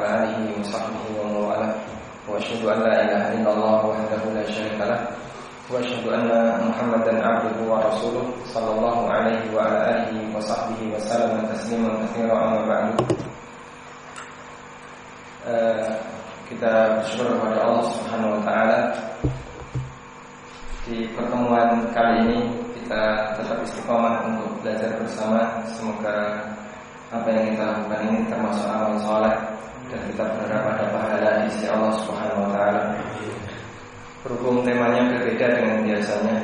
Ala alihi wa sahbihi wa mawala. Wa asyhadu an la ilaha illallah wahdahu la syarika lah. Wa asyhadu anna Muhammadan abduhu wa rasuluh sallallahu alaihi wa ala alihi wa sahbihi wa sallam tasliman katsiran amma ba'du. Uh, kita bersyukur kepada Allah Subhanahu wa taala di pertemuan kali ini kita tetap istiqomah untuk belajar bersama. Semoga apa yang kita lakukan ini termasuk amal soleh dan kita berharap ada pahala di sisi Allah Subhanahu wa taala. Berhubung temanya berbeda dengan biasanya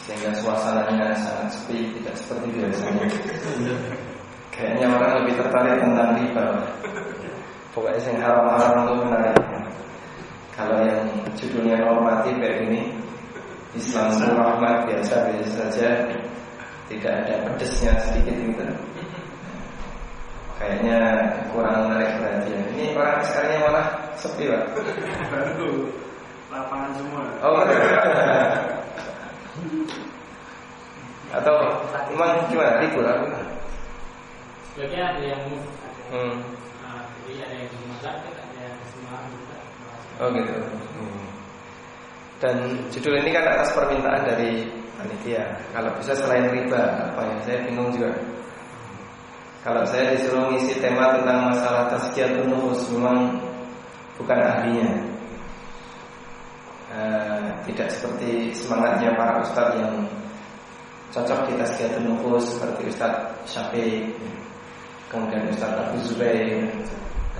sehingga suasananya sangat sepi, tidak seperti biasanya. Kayaknya orang lebih tertarik tentang riba. Pokoknya yang haram-haram itu menarik. Kalau yang judulnya normatif kayak gini, Islam rahmat biasa biasa saja, tidak ada pedesnya sedikit gitu kayaknya kurang menarik perhatian. Ini orang sekarangnya malah sepi pak. Baru lapangan semua. Oh Atau emang gimana libur aku? Sebagian ada yang move, Hmm. nah, jadi ada yang di Malang, ada yang di Semarang juga. Oh gitu. Hmm. Dan judul ini kan atas permintaan dari panitia. Kalau bisa selain riba, apa ya? Saya bingung juga. Kalau saya disuruh ngisi tema tentang masalah tazkiyatun nufus memang bukan ahlinya. Uh, tidak seperti semangatnya para ustadz yang cocok di nufus seperti Ustadz Syafiq, kemudian Ustadz Abu Zubair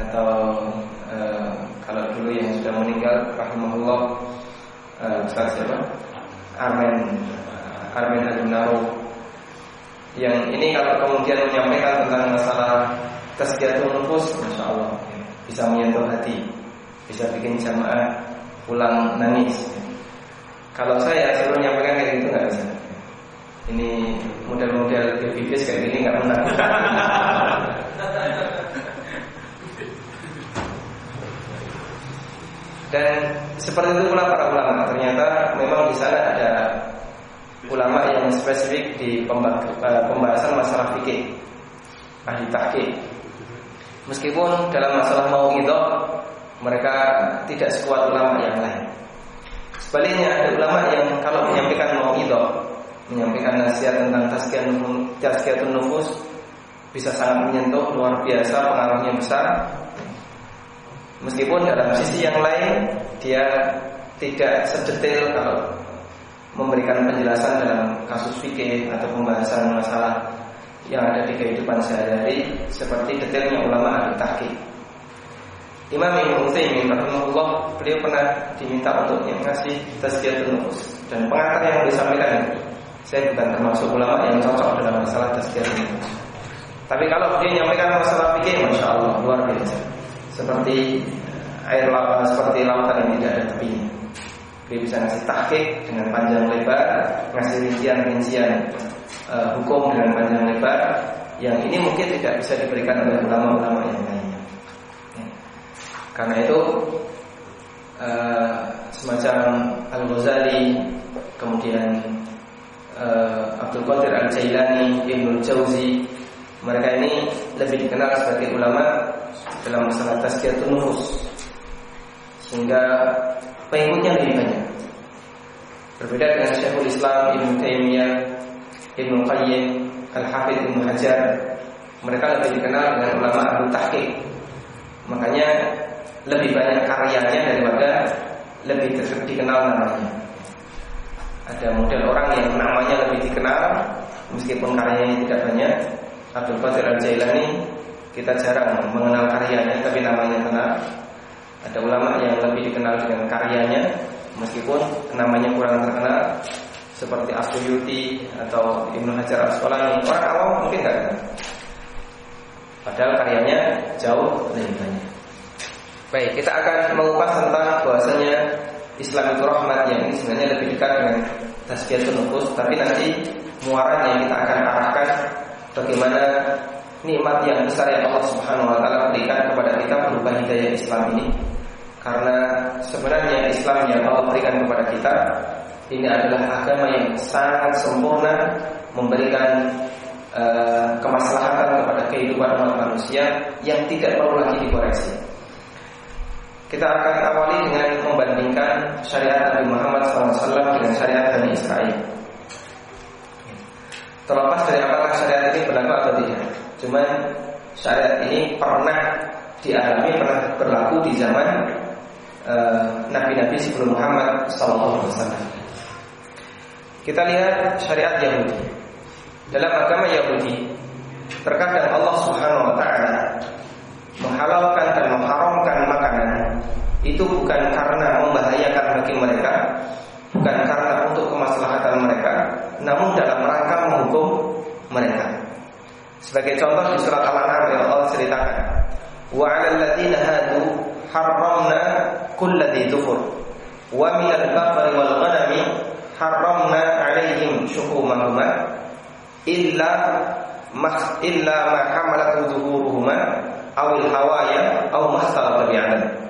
atau uh, kalau dulu yang sudah meninggal rahimahullah uh, Ustadz siapa? Armen Armen Adunaro yang ini kalau kemudian menyampaikan tentang masalah tazkiyatun nufus, masya Allah, bisa menyentuh hati, bisa bikin jamaah pulang nangis. Kalau saya suruh menyampaikan kayak gitu nggak bisa. Ini model-model bibis kayak gini nggak menakutkan. Dan seperti itu pula para ulama. Ternyata memang di sana ada ulama yang spesifik di pembahasan masalah fikih ahli tahqiq. Meskipun dalam masalah mau itu mereka tidak sekuat ulama yang lain. Sebaliknya ada ulama yang kalau menyampaikan mau itu menyampaikan nasihat tentang tazkiyatun nufus bisa sangat menyentuh luar biasa pengaruhnya besar. Meskipun dalam sisi yang lain dia tidak sedetail kalau memberikan penjelasan dalam kasus fikih atau pembahasan masalah yang ada di kehidupan sehari-hari seperti detailnya ulama ahli tahqiq. Imam Ibnu Utsaimin rahimahullah beliau pernah diminta untuk yang ngasih tazkiyatun nufus dan pengantar yang disampaikan saya bukan termasuk ulama yang cocok dalam masalah tazkiyatun nufus. Tapi kalau dia menyampaikan masalah fikih, masya Allah luar biasa. Seperti air laut, seperti lautan yang tidak ada tepinya. Dia bisa ngasih tahqiq dengan panjang lebar, ngasih rincian-rincian uh, hukum dengan panjang lebar yang ini mungkin tidak bisa diberikan oleh ulama-ulama yang lainnya. Ya. Karena itu uh, semacam Al Ghazali, kemudian uh, Abdul Qadir Al Jailani, Ibnu Jauzi, mereka ini lebih dikenal sebagai ulama dalam masalah tazkiyatun nufus. Sehingga pengikutnya lebih banyak. Berbeda dengan Syekhul Islam Ibn Taimiyah, Ibn Qayyim, Al-Hafidh Ibn Hajar, mereka lebih dikenal dengan ulama ahli tahqiq. Makanya lebih banyak karyanya daripada lebih dikenal namanya. Ada model orang yang namanya lebih dikenal meskipun karyanya tidak banyak. Abdul Qadir Al-Jailani kita jarang mengenal karyanya tapi namanya kenal. Ada ulama yang lebih dikenal dengan karyanya meskipun namanya kurang terkenal seperti Asyuyuti atau Ibnu Hajar Asqalani. Orang awam mungkin nggak kenal. Padahal karyanya jauh lebih banyak. Baik, kita akan mengupas tentang bahwasanya Islam itu rahmat yang ini sebenarnya lebih dekat dengan tazkiyatun nufus, tapi nanti muaranya kita akan arahkan bagaimana nikmat yang besar yang Allah Subhanahu wa taala berikan kepada kita berupa hidayah Islam ini. Karena sebenarnya Islam yang Allah berikan kepada kita ini adalah agama yang sangat sempurna memberikan uh, kemaslahatan kepada kehidupan umat manusia yang tidak perlu lagi dikoreksi. Kita akan awali dengan membandingkan syariat Nabi Muhammad SAW dengan syariat Bani Israel. Terlepas dari apakah syariat ini berlaku atau tidak, cuman syariat ini pernah dialami, pernah berlaku di zaman nabi-nabi uh, sebelum Muhammad SAW. Kita lihat syariat Yahudi. Dalam agama Yahudi, terkadang Allah Subhanahu wa taala menghalalkan dan mengharamkan makanan itu bukan karena membahayakan bagi mereka, bukan karena untuk kemaslahatan mereka, namun dalam rangka menghukum mereka. Sebagai contoh di surat Al-An'am yang Allah ceritakan, "Wa 'alal ladzina hadu harramna kulladzi dzufur wa min al-baqari wal ghanami haramna alaihim syuhumahuma illa mas illa ma hamalat zuhuruhuma awil hawaya aw mahsal tabi'atan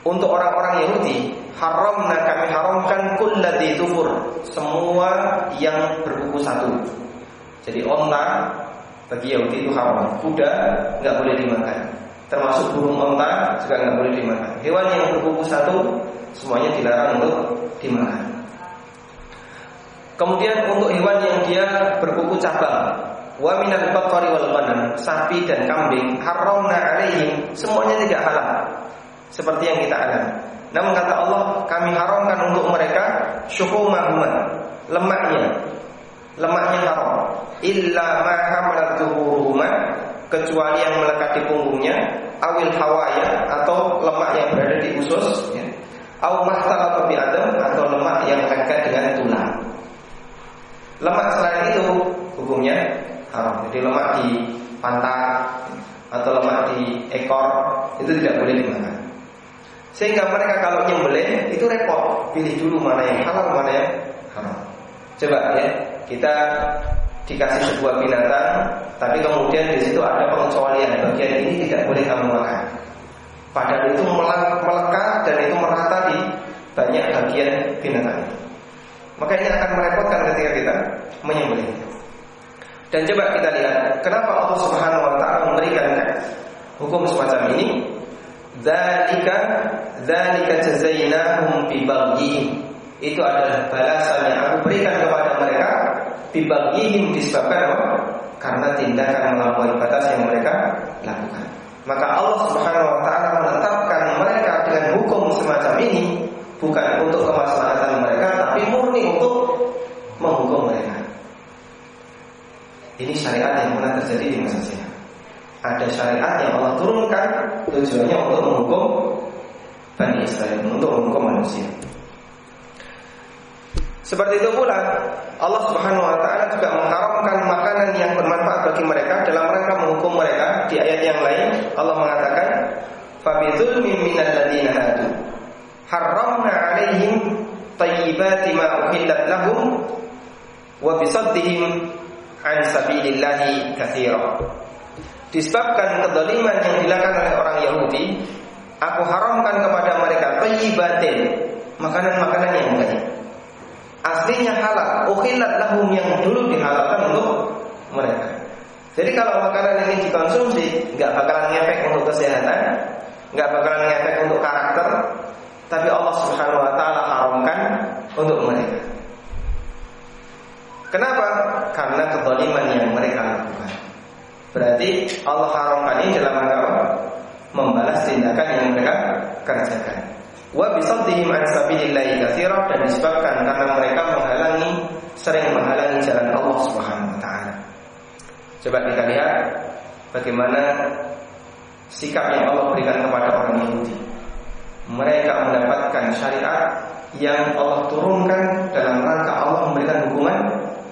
untuk orang-orang Yahudi haramna kami haramkan kulladzi dzufur semua yang berkuku satu. Jadi onta bagi Yahudi itu haram kuda nggak boleh dimakan termasuk burung onta juga nggak boleh dimakan hewan yang berkuku satu semuanya dilarang untuk dimakan Kemudian untuk hewan yang dia berkuku cabang, wa minal baqari wal sapi dan kambing, haramna alaihim, semuanya tidak halal. Seperti yang kita alami. Namun kata Allah, kami haramkan untuk mereka syuhumahuma, lemaknya. Lemaknya haram. Illa ma hamalat kecuali yang melekat di punggungnya, awil hawaya atau lemak yang berada di usus, ya. Au mahtal atau atau lemak yang lengket dengan tulang. Lemak selain itu hukumnya haram. Jadi lemak di pantat atau lemak di ekor itu tidak boleh dimakan. Sehingga mereka kalau nyembelih itu repot, pilih dulu mana yang halal mana yang haram. Coba ya, kita dikasih sebuah binatang, tapi kemudian di situ ada pengecualian bagian ini tidak boleh kamu makan. Padahal itu melekat dan itu merata di banyak bagian binatang. Maka ini akan merepotkan ketika kita menyembelih. Dan coba kita lihat kenapa Allah Subhanahu wa taala memberikan hukum semacam ini. Dzalika dzalika jazainahum bi Itu adalah balasan yang aku berikan kepada mereka bi disebabkan apa? Karena tindakan melampaui batas yang mereka lakukan. Maka Allah Subhanahu wa taala menetapkan mereka dengan hukum semacam ini bukan untuk kemaslahatan mereka tapi murni untuk menghukum mereka. Ini syariat yang pernah terjadi di masa silam. Ada syariat yang Allah turunkan tujuannya untuk menghukum Bani Israel, untuk menghukum. Seperti itu pula Allah Subhanahu wa taala juga mengharamkan makanan yang bermanfaat bagi mereka dalam rangka menghukum mereka. Di ayat yang lain Allah mengatakan, "Fabidzulmin minal ladzina hadu haramna alaihim tayyibati ma uhillat lahum wa bisaddihim an sabilillahi katsira. Disebabkan kedoliman yang dilakukan oleh orang Yahudi, aku haramkan kepada mereka tayyibatin, makanan-makanan yang baik. Aslinya halal, uhillat lahum yang dulu dihalalkan untuk mereka. Jadi kalau makanan ini dikonsumsi, nggak bakalan ngefek untuk kesehatan, nggak bakalan ngefek untuk karakter, tapi Allah Subhanahu wa taala haramkan untuk mereka. Kenapa? Karena kezaliman yang mereka lakukan. Berarti Allah haramkan ini dalam rangka Membalas tindakan yang mereka kerjakan. Wa bisaddihim an sabilillahi katsira dan disebabkan karena mereka menghalangi sering menghalangi jalan Allah Subhanahu wa taala. Coba kita lihat bagaimana sikap yang Allah berikan kepada orang Yahudi mereka mendapatkan syariat yang Allah turunkan dalam rangka Allah memberikan hukuman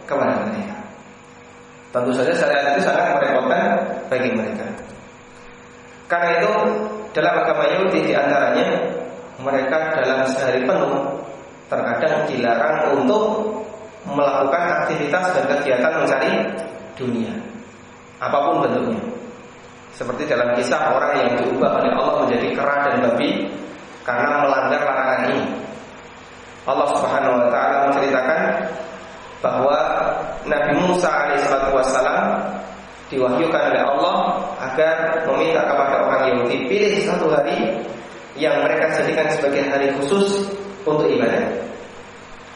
kepada mereka. Tentu saja syariat itu sangat merepotkan bagi mereka. Karena itu dalam agama Yahudi di antaranya mereka dalam sehari penuh terkadang dilarang untuk melakukan aktivitas dan kegiatan mencari dunia apa pun bentuknya. Seperti dalam kisah orang yang diubah oleh Allah menjadi kera dan babi karena melanggar larangan ini. Allah Subhanahu wa taala menceritakan bahwa Nabi Musa alaihissalam diwahyukan oleh Allah agar meminta kepada orang Yahudi pilih satu hari yang mereka jadikan sebagai hari khusus untuk ibadah.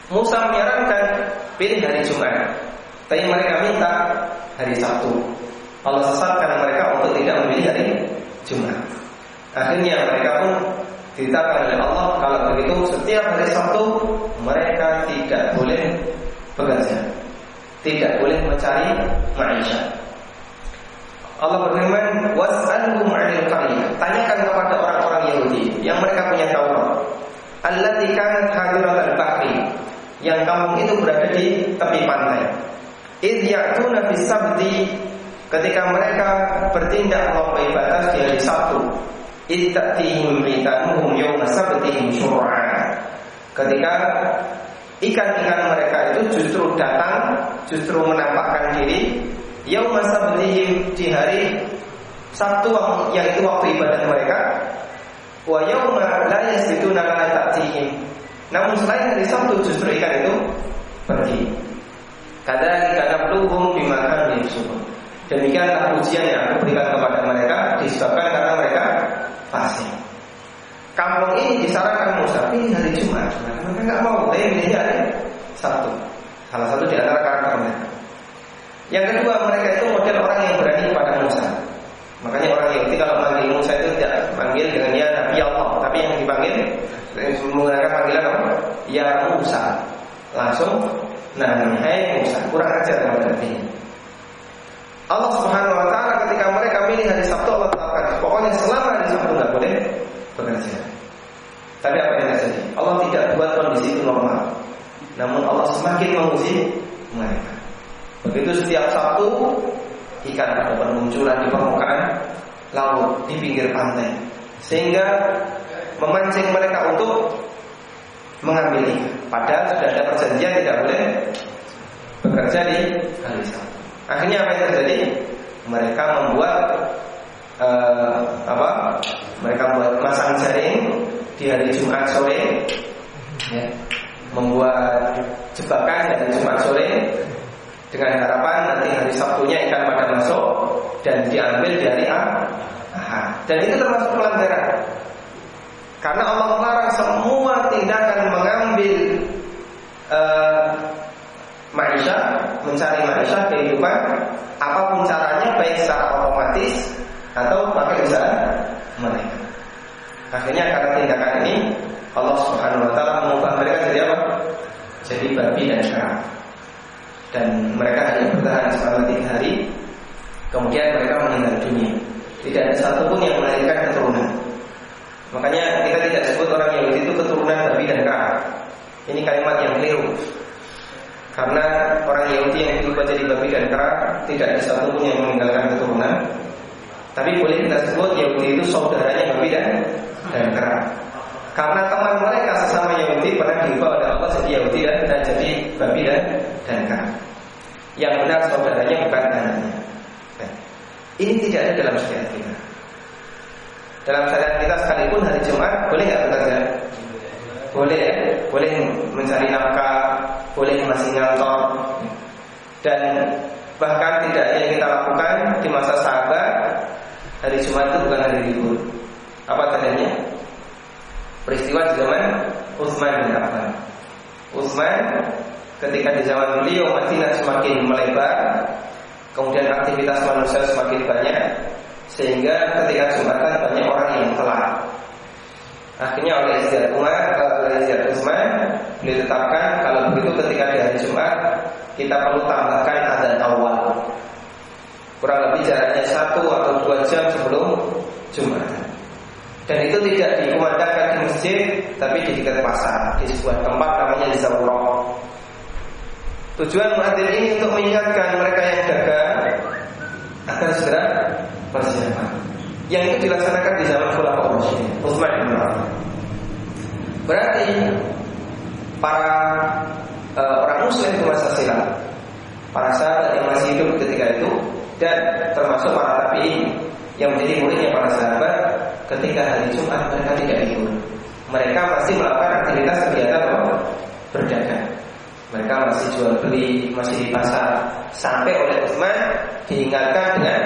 Musa menyarankan pilih hari Jumat, tapi mereka minta hari Sabtu. Allah sesatkan mereka untuk tidak memilih hari Jumat. Akhirnya mereka pun ditetapkan oleh Allah kalau begitu setiap hari Sabtu mereka tidak boleh bekerja, tidak boleh mencari maisha. Allah berfirman, "Was'alhum 'anil qaryah." Tanyakan kepada Yahudi yang mereka punya Taurat. Allati kanat hadirat al-bahri. Yang kampung itu berada di tepi pantai. Idh ya'tuna fi sabti ketika mereka bertindak melampaui batas di hari Sabtu. Idh ta'tihim hitanuhum yawma sabtihim syur'a. Ketika ikan-ikan mereka itu justru datang, justru menampakkan diri Yauma sabtihim di hari Sabtu yang itu waktu ibadah mereka wa yauma la yasbituna la ta'tihim. Namun selain hari Sabtu justru ikan itu pergi. Kadzalika nabluhum bima kanu yafsukun demikianlah ujian yang aku berikan kepada mereka disebabkan karena mereka fasik. Kampung ini disarankan Musa pilih hari Jumat. Mereka nggak mau tapi pilih hari Sabtu. Salah satu di antara karakter mereka. Yang kedua, mereka itu model orang yang berani kepada Musa. Makanya orang Yahudi kalau tidak panggil dengan ya Nabi Allah, tapi yang dipanggil menggunakan panggilan apa? Ya Musa. Langsung nah hai Musa, kurang ajar artinya. Allah Subhanahu wa taala ketika mereka milih hari Sabtu Allah katakan, pokoknya selama hari Sabtu nggak boleh bekerja. Tapi apa yang terjadi? Allah tidak buat kondisi itu normal. Namun Allah semakin menguji mereka. Begitu setiap Sabtu ikan ada bermunculan di permukaan laut di pinggir pantai sehingga memancing mereka untuk mengambil. Padahal sudah ada perjanjian tidak boleh bekerja di hari Sabtu. Akhirnya apa yang terjadi? Mereka membuat uh, apa? Mereka membuat masang jaring di hari Jumat sore, ya, membuat jebakan dari Jumat sore dengan harapan nanti hari Sabtunya ikan pada masuk dan diambil dari Dan itu termasuk pelanggaran. Karena Allah melarang semua tindakan mengambil uh, maisha, mencari maisha kehidupan apa pun caranya baik secara otomatis atau pakai usaha mereka. Akhirnya karena tindakan ini Allah Subhanahu wa taala mengubah mereka jadi apa? Jadi babi dan kera dan mereka hanya bertahan selama tiga hari kemudian mereka meninggal dunia tidak ada satupun yang melahirkan keturunan. Makanya kita tidak sebut orang Yahudi itu keturunan babi dan kera ini kalimat yang keliru. Karena orang Yahudi yang berubah jadi babi dan kera tidak ada satupun yang meninggalkan keturunan. Tapi boleh kita sebut Yahudi itu saudaranya babi dan dan kera karena teman mereka sesama Yahudi pernah diubah oleh Allah jadi Yahudi dan, dan jadi babi dan dan kera. Yang benar saudaranya bukan anaknya. Ini tidak ada dalam syariat kita. Dalam syariat kita sekalipun hari Jumat boleh nggak bekerja? Boleh ya, boleh mencari nafkah, boleh masih ngantor, dan bahkan tidak yang kita lakukan di masa sahabat hari Jumat itu bukan hari libur. Apa tandanya? Peristiwa di zaman Utsman bin Affan. Utsman ketika di zaman beliau Madinah semakin melebar, kemudian aktivitas manusia semakin banyak, sehingga ketika Jumatan banyak orang yang telat. Akhirnya oleh Izzat Umar, oleh Izzat Utsman, beliau tetapkan kalau begitu ketika di hari Jumat kita perlu tambahkan adzan awal. Kurang lebih jaraknya satu atau dua jam sebelum Jumatan. Dan itu tidak dikumandangkan di masjid, tapi di dekat pasar, di sebuah tempat namanya Zawroh. Tujuan muadzin ini untuk mengingatkan mereka yang dagang agar segera persiapan. Yang itu dilaksanakan di zaman Khulafaur Rasyidin, Utsman bin Affan. Berarti para uh, orang muslim di masa silam, para sahabat yang masih hidup ketika itu dan termasuk para tabi'in yang menjadi muridnya para sahabat ketika hari Jumat mereka tidak libur. Mereka masih melakukan aktivitas kegiatan berdagang. Mereka masih jual beli, masih di pasar. Sampai oleh Utsman diingatkan dengan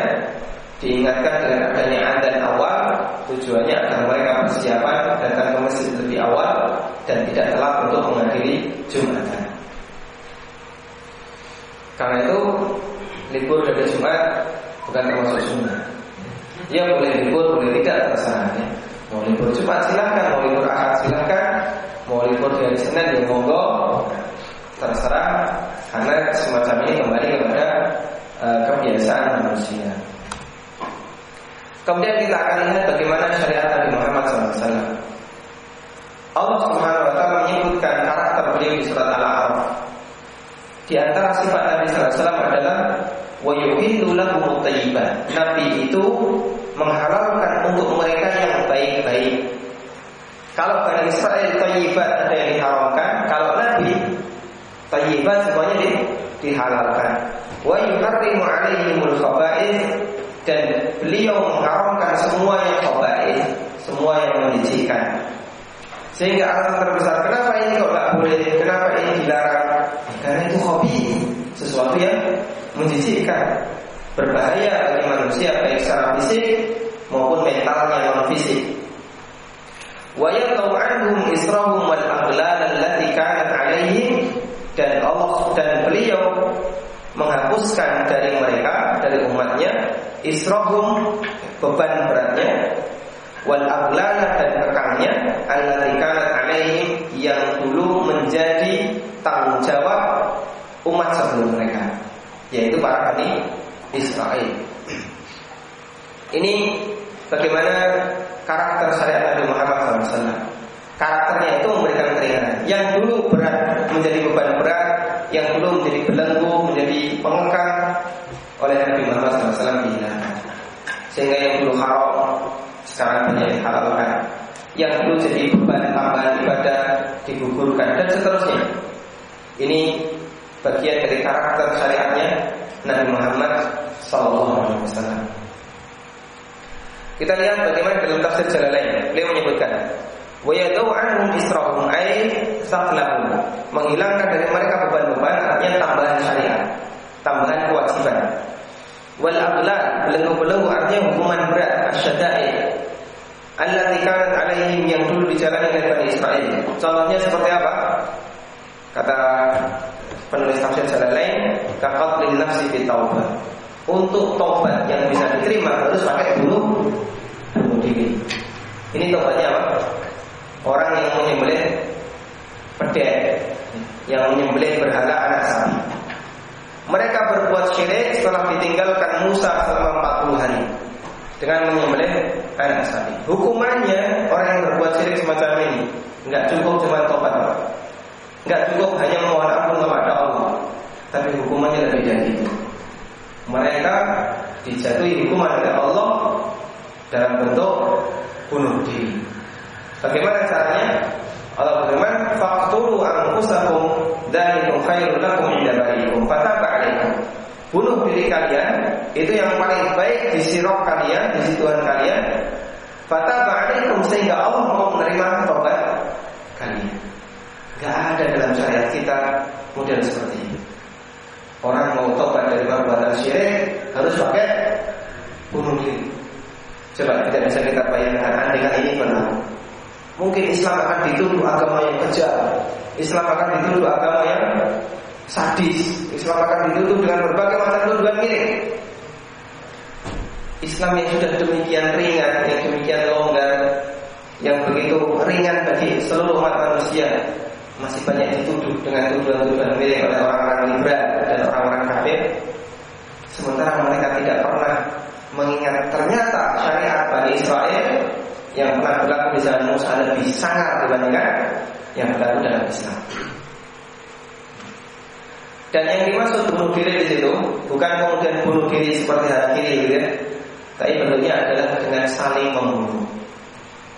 diingatkan dengan adanya adzan awal tujuannya agar mereka persiapan datang ke masjid lebih awal dan tidak telat untuk menghadiri Jumatan. Karena itu libur dari Jumat bukan termasuk sunnah. Ya boleh libur, boleh tidak terserah ya. Mau libur Jumat silahkan, mau libur Ahad silahkan, mau libur di hari Senin ya monggo, terserah karena semacam ini kembali kepada uh, kebiasaan manusia. Kemudian kita akan lihat bagaimana syariat Nabi Muhammad SAW. Allah Subhanahu Wa Taala menyebutkan karakter beliau di surat Al-A'raf. Di antara sifat Nabi SAW adalah wa yuhillu lahum Nabi itu menghalalkan untuk mereka yang baik-baik. Kalau Bani Israel thayyibat ada yang diharamkan, thayyibat semuanya di, dihalalkan. Wa yuharrimu alaihimul khaba'ith dan beliau mengharamkan semua yang khaba'ith, semua yang menjijikkan. Sehingga alasan terbesar kenapa ini kok nggak boleh, kenapa ini dilarang? Karena itu hobi, sesuatu yang menjijikkan, berbahaya bagi manusia baik secara fisik maupun mentalnya non fisik. Wa yaqau anhum israhum wal aghlal allati kanat alaihim dan Allah dan beliau menghapuskan dari mereka dari umatnya israhum beban beratnya wal aghlal dan kekangnya allati kanat alaihim yang dulu menjadi tanggung jawab umat sebelum mereka yaitu para Bani Israel. Ini bagaimana karakter syariat Nabi Muhammad SAW. Karakternya itu memberikan keringanan. Yang dulu berat menjadi beban berat, yang dulu menjadi belenggu, menjadi pengekang oleh Nabi Muhammad SAW dihilangkan. Sehingga yang dulu haram sekarang menjadi dihalalkan. Yang dulu jadi beban tambahan ibadah digugurkan dan seterusnya. Ini bagian dari karakter syariatnya Nabi Muhammad Wasallam. Kita lihat bagaimana dalam tafsir Jalalain. Beliau menyebutkan, "Wa anhum israhum ay saqlahum." Menghilangkan dari mereka beban-beban artinya tambahan syariat, tambahan kewajiban. Wal belenggu-belenggu artinya hukuman berat, asyada'i. Allati kanat alaihim yang dulu dijalani oleh Bani Israel. Contohnya seperti apa? Kata penulis tafsir jalan lain kakak nafsi fi taubat untuk taubat yang bisa diterima harus pakai bunuh bunuh diri ini taubatnya apa orang yang menyembelih pedek yang menyembelih berhala anak sapi mereka berbuat syirik setelah ditinggalkan Musa selama 40 hari dengan menyembelih anak sapi. Hukumannya orang yang berbuat syirik semacam ini nggak cukup cuma tobat, nggak cukup hanya mohon ampun kepada Allah, tapi hukumannya lebih dari itu. Mereka dijatuhi hukuman oleh Allah dalam bentuk bunuh diri. Bagaimana caranya? Allah berfirman, "Faqtulu anfusakum dzalikum khairul lakum inda barikum fataba 'alaikum." Bunuh diri kalian itu yang paling baik di sirok kalian, di situan kalian. Fataba 'alaikum sehingga Allah mau menerima tobat kalian. Gak ada dalam syariat kita model seperti ini. Orang mau tobat dari perbuatan syirik harus pakai bunuh diri. Coba kita bisa kita bayangkan dengan ini benar. Mungkin Islam akan dituduh agama yang kejam. Islam akan dituduh agama yang sadis. Islam akan dituduh dengan berbagai macam tuduhan miring. Islam yang sudah demikian ringan, yang demikian longgar, yang begitu ringan bagi seluruh umat manusia, masih banyak dituduh dengan tuduhan-tuduhan miring oleh orang-orang liberal dan orang-orang kafir. Sementara mereka tidak pernah mengingat ternyata syariat Bani Israel yang pernah berlaku di zaman Musa lebih sangat dibandingkan yang berlaku dalam Islam. Dan yang dimaksud bunuh diri di situ bukan kemudian bunuh diri seperti hari kiri gitu ya. Tapi bentuknya adalah dengan saling membunuh.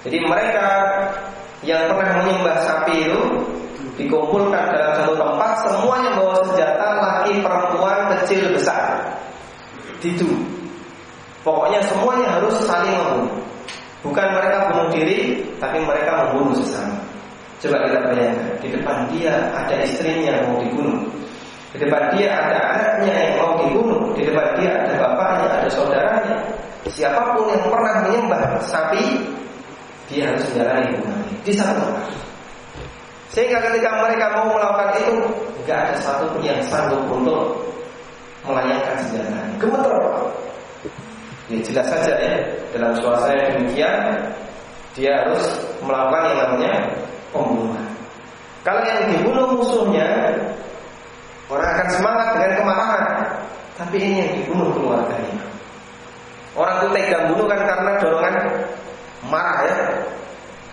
Jadi mereka yang pernah menyembah sapi itu dikumpulkan dalam satu tempat semuanya bawa senjata laki perempuan kecil besar itu pokoknya semuanya harus saling membunuh bukan mereka bunuh diri tapi mereka membunuh sesama Coba kita bayangkan, di depan dia ada istrinya yang mau dibunuh. Di depan dia ada anaknya yang mau dibunuh. Di depan dia ada bapaknya, ada saudaranya. Siapa pun yang pernah menyembah sapi, dia harus menjalani hukuman di satu. Sehingga ketika mereka mau melakukan itu, nggak ada satu pun yang sanggup untuk melayangkan senjata. Gemeter Ya jelas saja ya dalam suasana demikian dia harus melakukan yang namanya pembunuhan. Kalau yang dibunuh musuhnya orang akan semangat dengan kemarahan, tapi ini yang dibunuh keluarganya. Orang itu tega bunuh kan karena dorongan marah ya.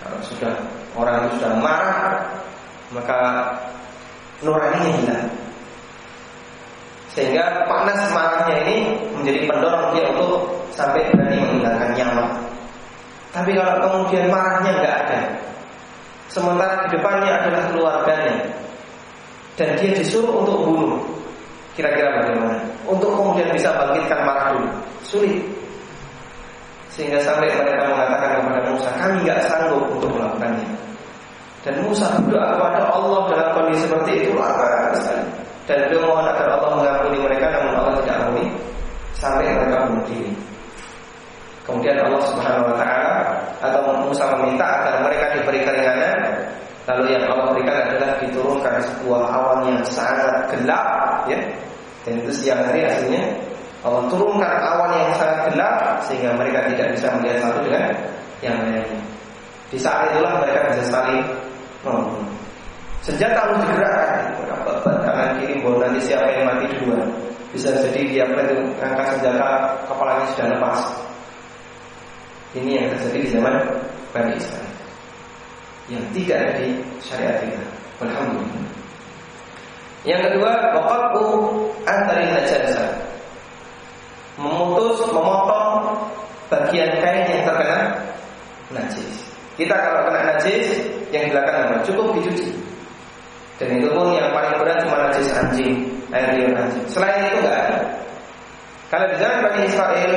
Kalau sudah orang itu sudah marah, maka nuraninya hilang. Sehingga panas marahnya ini menjadi pendorong dia untuk sampai berani menghilangkan nyawa. Tapi kalau kemudian marahnya nggak ada, sementara di depannya adalah keluarganya, dan dia disuruh untuk bunuh, kira-kira bagaimana? Untuk kemudian bisa bangkitkan marah dulu, sulit. Sehingga sampai mereka mengatakan kepada Musa, kami nggak sanggup untuk melakukannya. Dan Musa berdoa kepada Allah dalam kondisi seperti itu lama. Dan beliau mohon agar Allah mengampuni sampai mereka bunuh diri. Kemudian Allah Subhanahu wa taala atau Musa meminta agar mereka diberi keringanan Lalu yang Allah berikan adalah diturunkan sebuah awan yang sangat gelap ya. Dan itu siang hari aslinya Allah turunkan awan yang sangat gelap sehingga mereka tidak bisa melihat satu dengan yang lainnya. Di saat itulah mereka bisa saling membunuh. Senjata harus digerakkan. Tangan kiri bahwa nanti siapa yang mati duluan. Bisa jadi dia itu angkat senjata kepalanya sudah lepas. Ini yang terjadi di zaman Bani Israel. Yang tidak ada di syariat kita. Alhamdulillah. Yang kedua, waqafu antari najasa. Memutus, memotong bagian kain yang terkena najis. Kita kalau kena najis, yang dilakukan apa? Cukup dicuci. Dan itu pun yang paling berat cuma najis anjing, air liur anjing. Selain itu enggak ada. Kalau di zaman Bani Israel,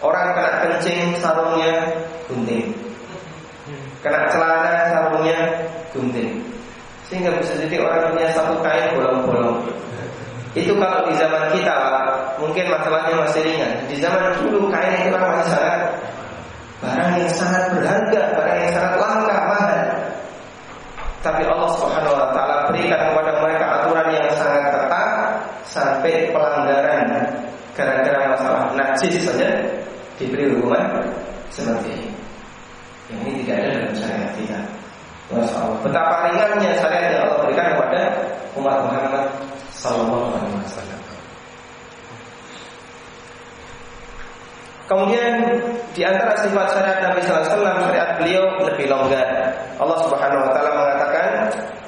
orang kena kencing sarungnya gunting. Kena celana sarungnya gunting. Sehingga bisa jadi orang punya satu kain bolong-bolong. Itu kalau di zaman kita mungkin masalahnya masih ringan. Di zaman dulu kain itu kan masih sangat barang yang sangat berharga, barang yang sangat langka, mahal. Tapi Allah Subhanahu wa taala berikan kepada mereka aturan yang sangat ketat sampai pelanggaran gara-gara masalah najis saja diberi hukuman seperti ini. Yang ini tidak ada dalam syariat kita. Masya. Betapa ringannya syariat yang Allah berikan kepada umat Muhammad Sallallahu Alaihi Wasallam. Kemudian di antara sifat syariat Nabi Wasallam syariat beliau lebih longgar. Allah Subhanahu Wa Taala mengatakan,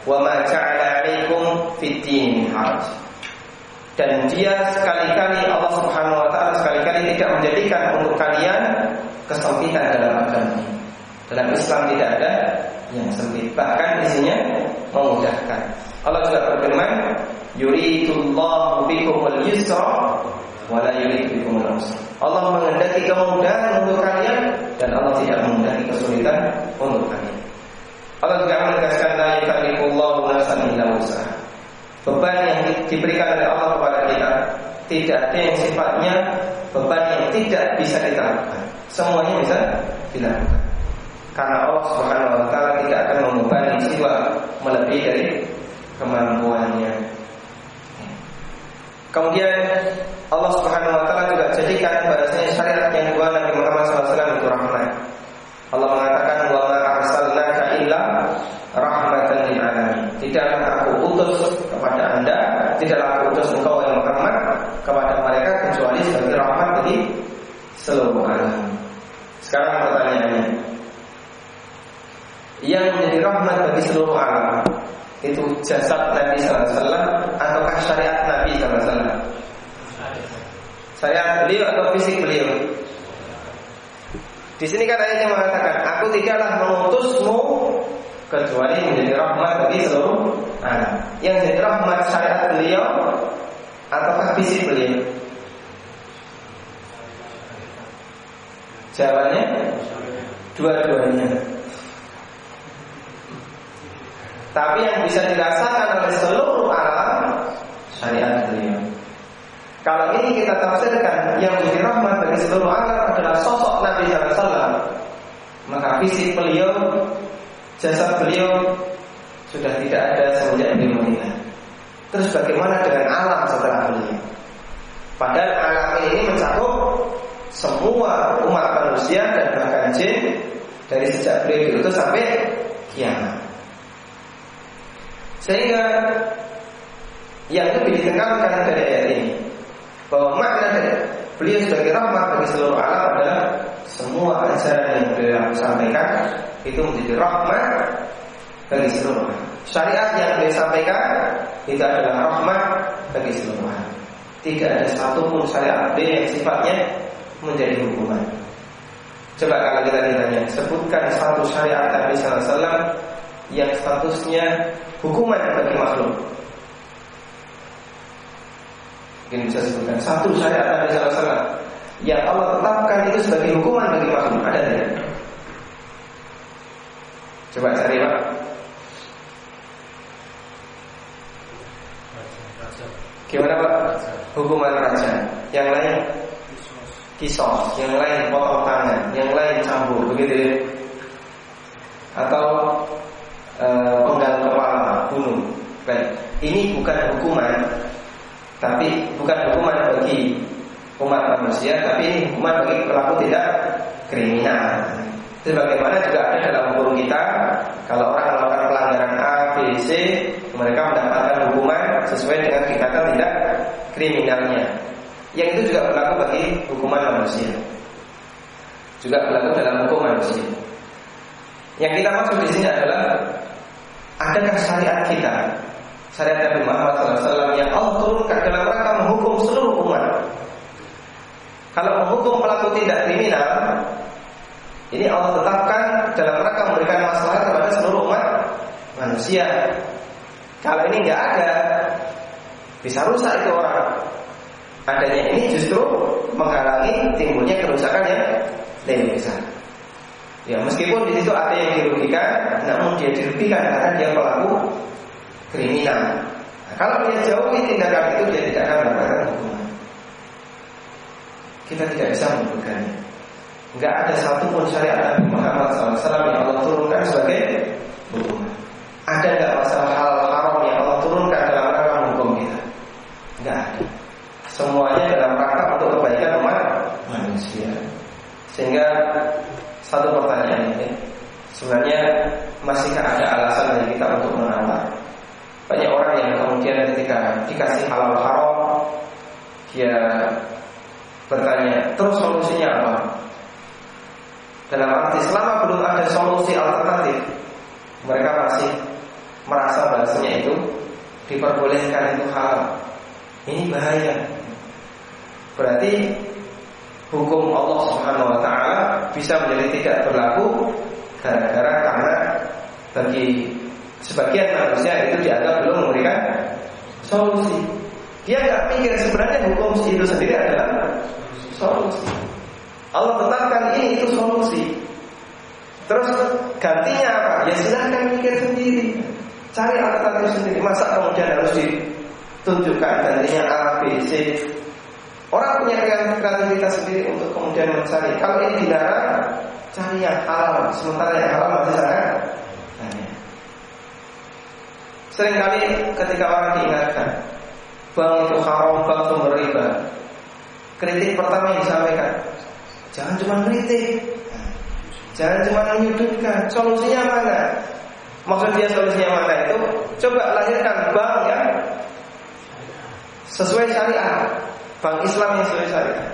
"Wa ma fid haraj." Dan dia sekali-kali Allah Subhanahu Wa Taala sekali-kali tidak menjadikan untuk kalian kesempitan dalam agama. Dalam Islam tidak ada yang sempit, bahkan isinya memudahkan. Allah juga berfirman, "Yuridullahu bikumul yusra wala usra." Allah mengendaki kemudahan untuk kalian dan Allah tidak mengendaki kesulitan untuk kalian. Allah juga menegaskan la yukallifullahu nafsan illa usaha. Beban yang diberikan oleh Allah kepada kita tidak ada yang sifatnya beban yang tidak bisa lakukan. Semuanya bisa dilakukan. Karena Allah Subhanahu wa taala tidak akan membebani jiwa melebihi dari kemampuannya. Kemudian Allah Subhanahu wa taala juga jadikan bahasanya syariat yang dua Nabi Muhammad SAW itu rahmat. Allah mengatakan wa ma arsalnaka illa rahmatan lil alamin. Tidaklah aku utus kepada Anda, tidaklah aku utus engkau yang Muhammad kepada mereka kecuali sebagai rahmat bagi seluruh alam. Sekarang pertanyaannya, yang menjadi rahmat bagi seluruh alam itu jasad Nabi SAW ataukah syariat Nabi SAW? Syariat beliau atau fisik beliau? Di sini kan ayatnya mengatakan, aku tidaklah mengutusmu kecuali menjadi rahmat bagi seluruh alam. Yang jadi rahmat syariat beliau ataukah fisik beliau? Jawabannya dua-duanya. Tapi yang bisa dirasakan oleh seluruh alam syariat beliau. Kalau ini kita tafsirkan yang menjadi rahmat bagi seluruh alam adalah sosok Nabi SAW, maka fisik beliau, jasad beliau sudah tidak ada semenjak beliau meninggal. Terus bagaimana dengan alam setelah beliau? Padahal alam ini mencakup semua umat manusia dan bahkan jin dari sejak beliau itu sampai kiamat. Sehingga yang lebih ditekankan dari ayat ini bahwa makna dari beliau sebagai rahmat bagi seluruh alam adalah semua ajaran yang beliau sampaikan itu menjadi rahmat bagi seluruh alam. Syariat yang beliau sampaikan itu adalah rahmat bagi seluruh alam. Tidak ada satupun syariat beliau yang sifatnya menjadi hukuman. Coba kalau kita ditanya, sebutkan satu syariat Nabi SAW yang statusnya hukuman bagi makhluk. Mungkin bisa sebutkan satu syariat Nabi SAW yang Allah tetapkan itu sebagai hukuman bagi makhluk. Ada tidak? Coba cari pak. Gimana pak? Hukuman raja. Yang lain? Kisos. Yang lain potong tangan. Yang lain cambuk. Begitu ya? Atau e, penggal kepala, bunuh. Baik. Ini bukan hukuman, tapi bukan hukuman bagi umat manusia, tapi ini hukuman bagi pelaku tidak kriminal. Sebagaimana juga ada dalam hukum kita, kalau orang melakukan pelanggaran A, B, C, mereka mendapatkan hukuman sesuai dengan tingkatan tidak kriminalnya. Yang itu juga berlaku bagi hukuman manusia. Juga berlaku dalam hukum manusia. Yang kita maksud di sini adalah adakah syariat kita, syariat Nabi Muhammad SAW yang Allah turunkan dalam rangka menghukum seluruh umat. Kalau menghukum pelaku tidak kriminal, ini Allah tetapkan dalam rangka memberikan masalah kepada seluruh umat manusia. Kalau ini nggak ada, bisa rusak itu orang. Adanya ini justru menghalangi timbulnya kerusakan yang lebih besar. Ya meskipun di situ ada yang dirugikan, namun dia dirugikan karena dia pelaku kriminal. Nah, kalau dia jauhi tindakan itu dia tidak akan mendapatkan hukuman. Kita tidak bisa menyebutkannya. Enggak ada satupun syariat Nabi Muhammad SAW yang Allah turunkan sebagai hukuman. Ada enggak masalah hal haram yang Allah turunkan dalam rangka hukum kita? Enggak ada. Semuanya dalam rangka untuk kebaikan umat manusia. Sehingga satu pertanyaan ini sebenarnya masihkah ada alasan dari kita untuk menambah? Banyak orang yang kemudian ketika dikasih halal haram dia bertanya terus solusinya apa? Dalam arti selama belum ada solusi alternatif mereka masih merasa bahasanya itu diperbolehkan itu halal. Ini bahaya. Berarti hukum Allah Subhanahu wa taala bisa menjadi tidak berlaku gara-gara karena bagi sebagian manusia itu dianggap belum memberikan solusi. Dia nggak pikir sebenarnya hukum itu sendiri adalah solusi. Allah tetapkan ini itu solusi. Terus gantinya apa? Ya silahkan pikir sendiri. Cari alternatif sendiri. Masa kemudian harus ditunjukkan gantinya A, B, C. Orang punya kreativitas sendiri untuk kemudian mencari. Kalau ini dilarang, cari yang halal. Sementara yang halal masih sangat. Seringkali ketika orang diingatkan, bang itu haram, bang itu riba. Kritik pertama yang disampaikan, jangan cuma kritik, jangan cuma menyudutkan. Solusinya mana? Maksud dia solusinya mana itu? Coba lahirkan bank yang sesuai syariat bank Islam yang sesuai syariat.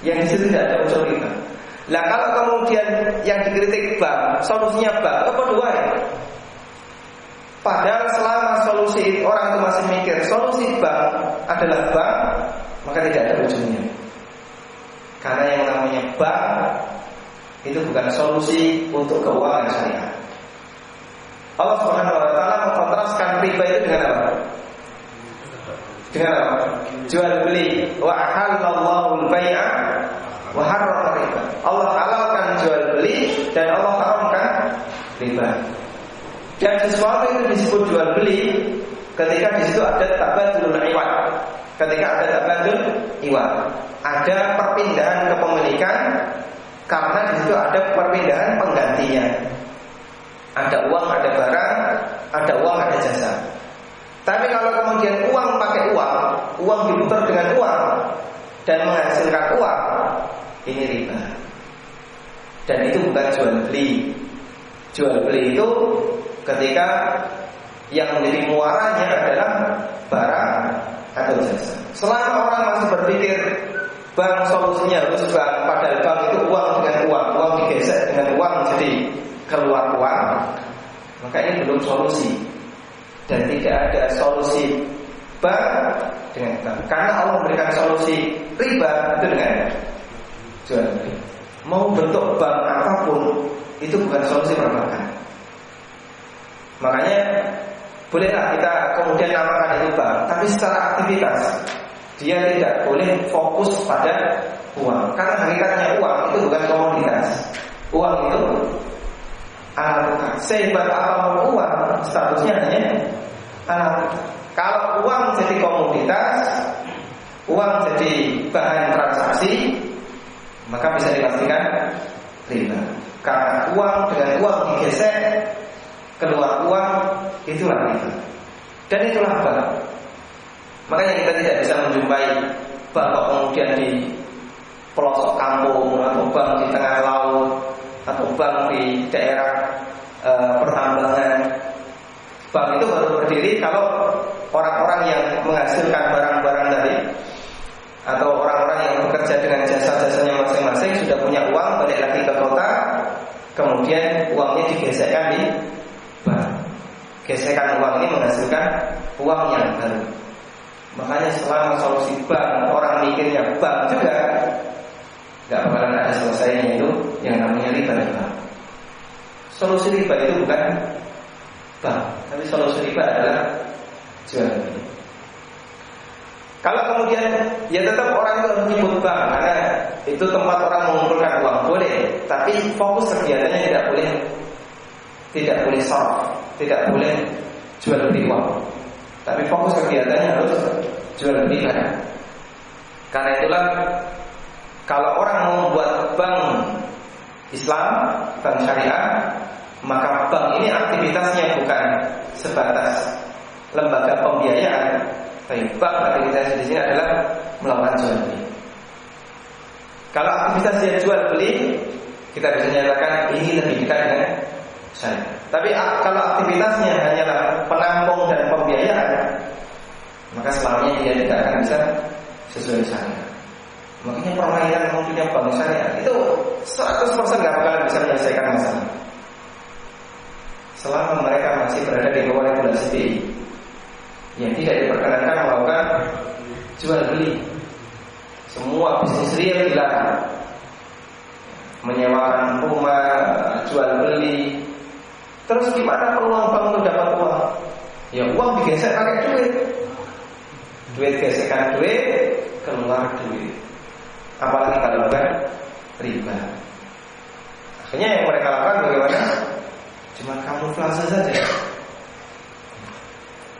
Yang di situ tidak ada unsur riba. Lah kalau kemudian yang dikritik bank, solusinya bank, apa dua ya? Padahal selama solusi orang itu masih mikir solusi bank adalah bank, maka tidak ada ujungnya. Karena yang namanya bank itu bukan solusi untuk keuangan syariah. Allah Subhanahu wa taala mengkontraskan riba itu dengan apa? Dengan apa? Jual beli. Wa halallahu al-bai'a wa harrama riba. Allah halalkan jual beli dan Allah haramkan riba. Dan sesuatu itu disebut jual beli ketika di situ ada tabadul iwat. Ketika ada tabadul iwat, ada perpindahan kepemilikan karena di situ ada perpindahan penggantinya. Ada uang, ada barang, ada uang, ada jasa. Tapi kalau kemudian uang pakai uang, uang diputar dengan uang dan menghasilkan uang, ini riba. Dan itu bukan jual beli. Jual beli itu ketika yang menjadi muaranya adalah barang atau jasa. Selama orang masih berpikir bank solusinya harus bank, padahal bank itu uang dengan uang, uang digesek dengan uang jadi keluar uang, maka ini belum solusi dan tidak ada solusi bank dengan bank. Karena Allah memberikan solusi riba itu dengan jual. Mau bentuk bank apa pun itu bukan solusi perbankan. Makanya bolehlah kita kemudian namakan itu bank, tapi secara aktivitas dia tidak boleh fokus pada uang. Karena hakikatnya uang itu bukan komoditas. Uang itu alat Sehebat apa pun uang, statusnya hanya alat Kalau uang jadi komoditas, uang jadi bahan transaksi, maka bisa dipastikan riba. Karena uang dengan uang digesek keluar uang itulah riba. Dan itulah bank. Makanya kita tidak bisa menjumpai bank kemudian di pelosok kampung atau bank di tengah laut atau bank di daerah e, pertambangan. Bank itu baru berdiri kalau orang-orang yang menghasilkan barang-barang dari atau orang-orang yang bekerja dengan jasa-jasanya masing-masing sudah punya uang balik lagi ke kota, kemudian uangnya digesekkan di. Gesekan uang ini menghasilkan uang yang baru. Makanya selama solusi bank orang mikirnya bank juga nggak bakalan ada selesainya itu yang namanya riba riba. Solusi riba itu bukan bank, tapi solusi riba adalah jual. Kalau kemudian ya tetap orang itu menyebut bank karena itu tempat orang mengumpulkan uang boleh, tapi fokus kegiatannya tidak boleh tidak boleh sah, tidak boleh jual beli uang. Tapi fokus kegiatannya harus jual beli Karena itulah kalau orang mau membuat bank Islam, bank syariah, maka bank ini aktivitasnya bukan sebatas lembaga pembiayaan, tapi bank aktivitasnya di sini adalah melakukan jual beli. Kalau aktivitas dia jual beli, kita bisa nyatakan ini lebih dekat dengan saya. Tapi kalau aktivitasnya hanyalah penampung dan pembiayaan, maka selamanya dia tidak akan bisa sesuai syariat. Makanya permainan mempunyai bank syariah itu 100% nggak bakalan bisa menyelesaikan masalah. Selama mereka masih berada di bawah regulasi BI yang tidak diperkenankan melakukan jual beli. Semua bisnis real dilarang. Menyewakan rumah, jual beli. Terus gimana peluang bank untuk dapat uang? Ya uang digesek pakai duit. Duit gesekan duit, keluar duit apalagi kalau bukan riba. Akhirnya yang mereka lakukan bagaimana? Cuma kamuflase saja.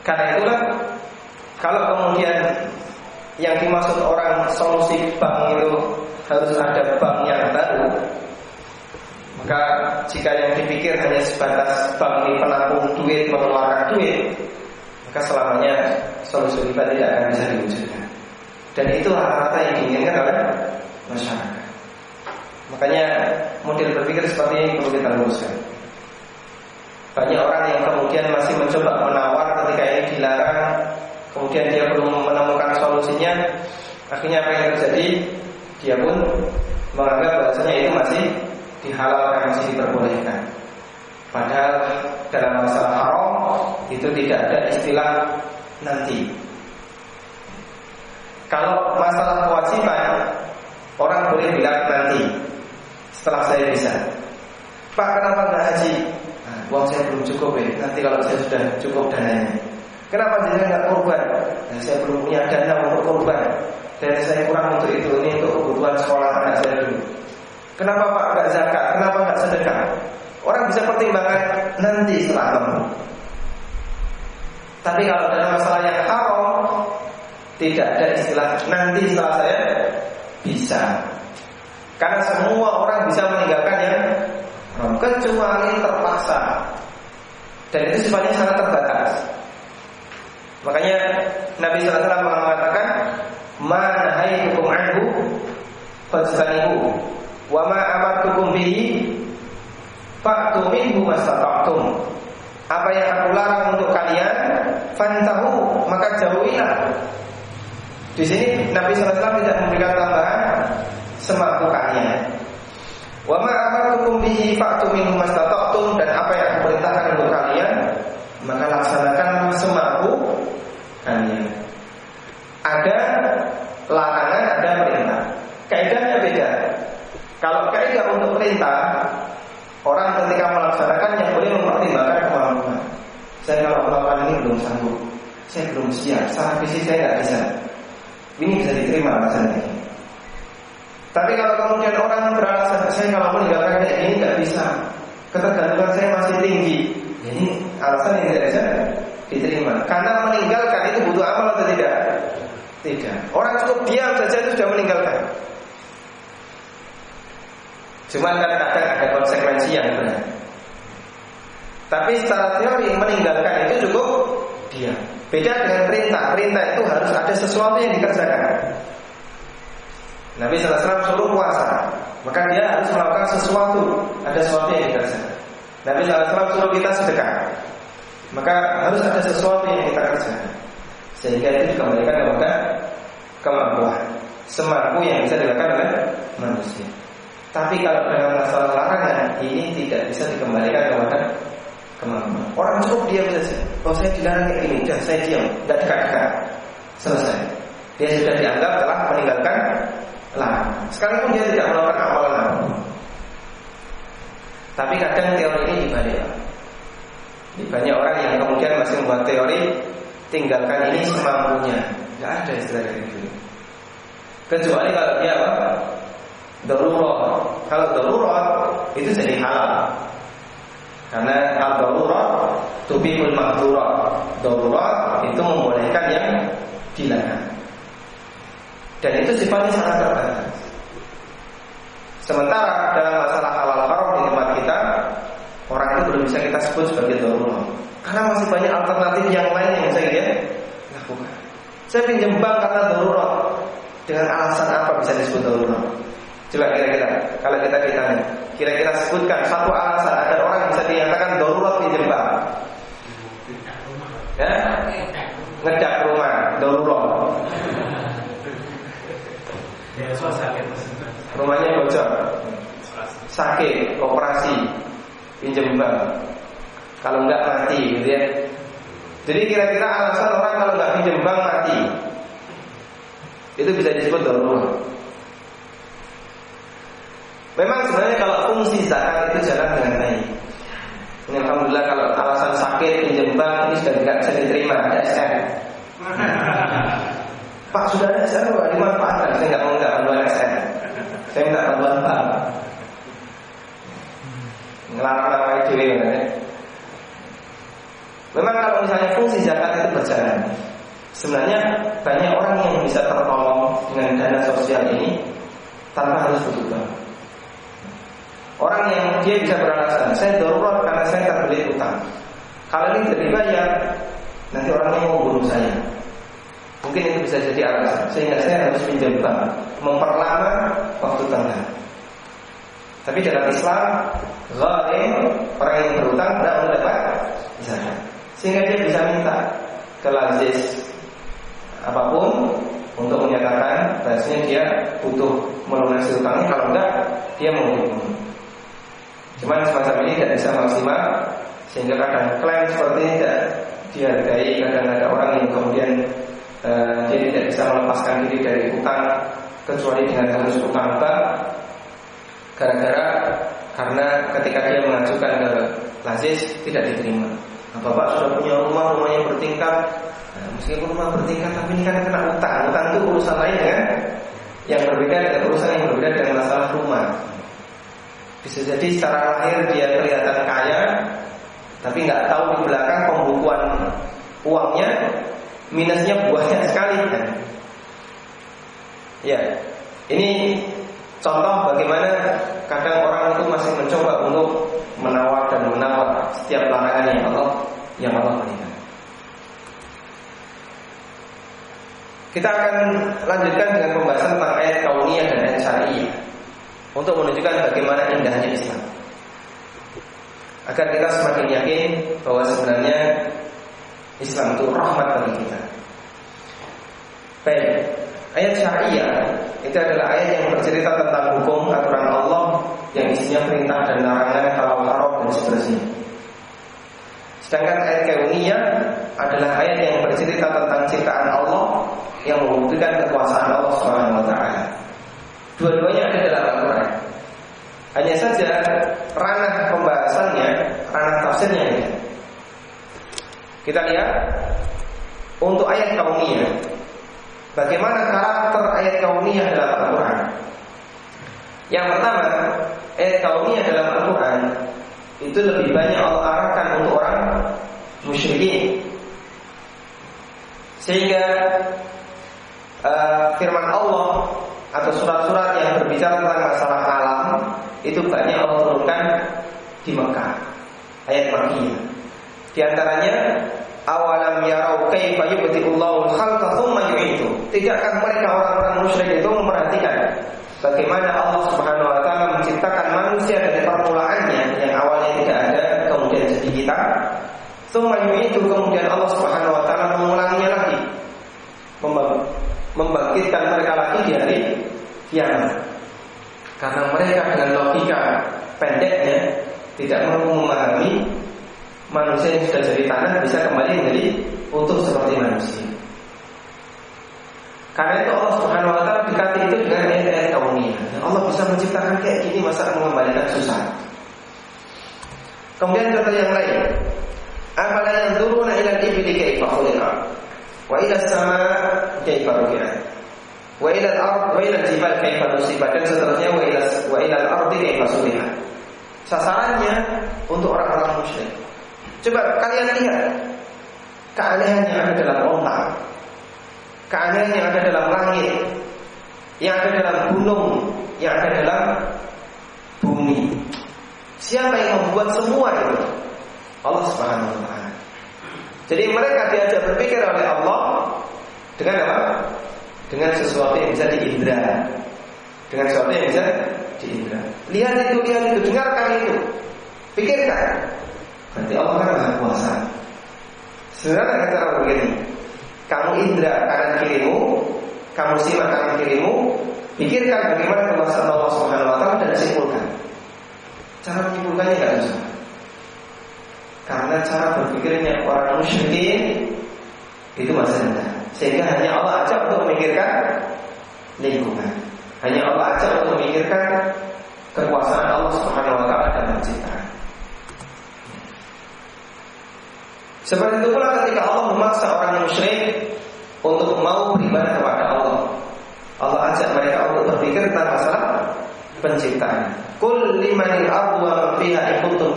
Karena itulah kalau kemudian yang dimaksud orang solusi bank itu harus ada bank yang baru, maka jika yang dipikir hanya sebatas bank ini penampung duit, mengeluarkan duit, maka selamanya solusi riba tidak akan bisa diwujudkan. Dan itu rata-rata yang diinginkan oleh masyarakat. Makanya model berpikir seperti ini perlu kita luruskan. Banyak orang yang kemudian masih mencoba menawar ketika ini dilarang, kemudian dia belum menemukan solusinya, akhirnya apa yang terjadi? Dia pun menganggap bahasanya itu masih dihalalkan, masih diperbolehkan. Padahal dalam masalah haram itu tidak ada istilah nanti. Kalau masalah kewajiban Orang boleh bilang nanti Setelah saya bisa. Pak kenapa nggak haji? Nah, Uang saya belum cukup ya. Nanti kalau saya sudah cukup dananya. Kenapa jadi nggak korban nah, Saya belum punya dana untuk korban Dan saya kurang untuk itu Ini untuk kebutuhan sekolah anak saya dulu Kenapa Pak nggak zakat Kenapa nggak sedekah Orang bisa pertimbangkan nanti setelah kamu. Tapi kalau dalam masalah yang haram tidak ada istilah nanti setelah saya bisa. Karena semua orang bisa meninggalkan yang haram kecuali terpaksa. Dan itu sifatnya sangat terbatas. Makanya Nabi SAW mengatakan, "Ma nahaitukum anhu fajtanibu wa ma amartukum bihi fa'tu minhu mastata'tum." Apa yang aku larang untuk kalian, fantahu, maka jauhilah. Di sini Nabi SAW tidak memberikan tambahan semampu kalian. Wa ma amartukum bihi fa'tu minhu mastata'tum dan apa yang aku perintahkan untuk kalian, maka laksanakan semampu kalian. Ada larangan, ada perintah. Kaidahnya beda. Kalau kaidah untuk perintah, orang ketika melaksanakannya boleh mempertimbangkan kemampuan. Saya kalau melakukan ini belum sanggup, saya belum siap, secara fisik saya nggak bisa. Ini bisa diterima alasannya. Tapi kalau kemudian orang beralasan saya kalau meninggalkan kayak ini nggak bisa, ketergantungan saya masih tinggi, ini alasan yang tidak bisa diterima. Karena meninggalkan itu butuh amal atau tidak? Tidak. Orang cukup diam saja itu sudah meninggalkan. Cuma kadang-kadang ada konsekuensi yang benar. Tapi secara teori meninggalkan itu cukup diam. Beda dengan perintah. Perintah itu harus ada sesuatu yang dikerjakan. Nabi SAW suruh puasa, maka dia harus melakukan sesuatu. Ada sesuatu yang dikerjakan. Nabi SAW suruh kita sedekah, maka harus ada sesuatu yang kita kerjakan. Sehingga itu dikembalikan kepada kemampuan. Semampu yang bisa dilakukan oleh manusia. Tapi kalau dengan masalah larangan ini tidak bisa dikembalikan kepada kemampuan. Orang cukup diam saja. Oh saya dilarang kayak ini, sudah saya diam, tidak dekat-dekat, selesai. Dia sudah dianggap telah meninggalkan larangan. Sekalipun dia tidak melakukan amalan apa pun. Tapi kadang teori ini dibalik. Banyak orang yang kemudian masih membuat teori tinggalkan ini semampunya. Tidak ada istilah kayak gitu. Kecuali kalau dia apa? darurat. Kalau darurat itu jadi halal. Karena al darurat tubihul makdurat. Darurat itu membolehkan yang dilarang. Dan itu sifatnya sangat terbatas. Sementara dalam masalah halal haram di tempat kita, orang itu belum bisa kita sebut sebagai darurat. Karena masih banyak alternatif yang lain yang bisa dia lakukan. Saya pinjam bank karena darurat. Dengan alasan apa bisa disebut darurat? Coba kira-kira kalau kita ditanya, kira-kira sebutkan satu alasan agar orang bisa dinyatakan darurat di Jepang. Ya? Ngedak rumah, darurat. Rumahnya bocor. Sakit, operasi, pinjam bank. Kalau enggak mati gitu ya. Jadi kira-kira alasan orang kalau enggak pinjam bank mati. Itu bisa disebut darurat. Memang sebenarnya kalau fungsi zakat itu jalan dengan baik. Ini alhamdulillah kalau alasan sakit pinjam bank ini sudah tidak bisa diterima ada SR. Pak sudah ada SR Pak dimanfaatkan. Saya nggak mau nggak bantuan SR. Saya minta bantuan bank. Ngelarang-larang itu ya. Memang kalau misalnya fungsi zakat itu berjalan, sebenarnya banyak orang yang bisa tertolong dengan dana sosial ini tanpa harus berubah. Orang yang dia bisa beralasan, saya darurat karena saya tak beli utang. Kalau ini tidak dibayar, nanti orangnya mau bunuh saya. Mungkin itu bisa jadi alasan sehingga saya harus pinjam bank, memperlama waktu tengah. Tapi dalam Islam, zalim orang yang berutang tidak mendapat zakat, sehingga dia bisa minta ke lazis apa pun untuk menyatakan bahasanya dia butuh melunasi utangnya. Kalau enggak, dia dibunuh. Cuman semacam ini tidak bisa maksimal sehingga kadang klaim seperti ini tidak dihargai. Kadang ada orang yang kemudian uh, dia tidak bisa melepaskan diri dari utang kecuali dengan harus utang bank gara-gara karena ketika dia mengajukan ke lazis tidak diterima. Nah, Bapak sudah punya rumah, rumahnya bertingkat. Nah, meskipun rumah bertingkat tapi ini kan kena utang. Utang itu urusan lain kan? Yang berbeda dengan urusan yang berbeda dengan masalah rumah. Bisa jadi secara lahir dia kelihatan kaya, tapi nggak tahu di belakang pembukuan uangnya minusnya buahnya sekali kan. Ya, ini contoh bagaimana kadang orang itu masih mencoba untuk menawar dan menawar setiap larangan yang Allah yang Allah berikan. Kita akan lanjutkan dengan pembahasan tentang ayat kauniyah dan ayat syariah untuk menunjukkan bagaimana indahnya Islam. Agar kita semakin yakin bahwa sebenarnya Islam itu rahmat bagi kita. Baik, ayat syariah itu adalah ayat yang bercerita tentang hukum aturan Allah yang isinya perintah dan larangan halal haram dan seterusnya. Sedangkan ayat kauniyah adalah ayat yang bercerita tentang ciptaan Allah yang membuktikan kekuasaan Allah Subhanahu wa taala. Dua-duanya ada dalam Al-Qur'an. Hanya saja ranah pembahasannya, ranah tafsirnya ini. Kita lihat untuk ayat kauniyah. Bagaimana karakter ayat kauniyah dalam Al-Qur'an? Yang pertama, ayat kauniyah dalam Al-Qur'an itu lebih banyak Allah arahkan untuk orang musyrikin. Sehingga uh, firman Allah atau surat-surat yang berbicara tentang masalah alam itu banyak Allah turunkan di Mekah. Ayat Makkiyah. Di antaranya awalam yarau kaifa yubti'ullahu al-khalqa tsumma yu'idu. Tidakkah mereka orang-orang musyrik itu memperhatikan bagaimana Allah Subhanahu wa taala menciptakan manusia dari permulaannya yang awalnya tidak ada kemudian jadi kita. Tsumma yu'idu kemudian Allah Subhanahu wa taala mengulanginya lagi membangkitkan mereka lagi di hari kiamat. Karena mereka dengan logika pendeknya tidak mampu memahami manusia yang sudah jadi tanah bisa kembali menjadi utuh seperti manusia. Karena itu Allah Subhanahu wa taala dikati itu dengan ayat-ayat kauniyah. Allah bisa menciptakan kayak gini masa mengembalikan susah. Kemudian kata yang lain, Afala yanzuruna ila al-ibli kaifa khuliqat wa ila sama kaifa rufi'at wa ila al-ard wa ila al-jibal kaifa nusibat dan seterusnya wa ila wa ila al-ardi kaifa sulihat. Sasarannya untuk orang-orang musyrik. Coba kalian lihat keanehan yang ada dalam onta, keanehan yang ada dalam langit, yang ada dalam gunung, yang ada dalam bumi. Siapa yang membuat semua itu? Allah Subhanahu wa taala. Jadi mereka diajak berpikir oleh Allah dengan apa? Dengan sesuatu yang bisa diindra. Dengan sesuatu yang bisa diindra. Lihat itu, lihat itu, dengarkan itu. Pikirkan. Berarti Allah kan maha kuasa. Sebenarnya cara begini. Kamu indra kanan kirimu, kamu simak kanan kirimu, pikirkan bagaimana kekuasaan Allah Subhanahu wa taala dan simpulkan. Cara menyimpulkannya tidak bisa. Karena cara berpikirnya orang musyrikin itu masih rendah. Sehingga hanya Allah ajak untuk memikirkan lingkungan. Hanya Allah ajak untuk memikirkan kekuasaan Allah Subhanahu wa taala dan penciptaan. Seperti itu pula ketika Allah memaksa orang musyrik untuk mau beribadah kepada Allah. Allah ajak mereka untuk berpikir tentang masalah penciptaan. Kul limanil ardu wa fiha in kuntum.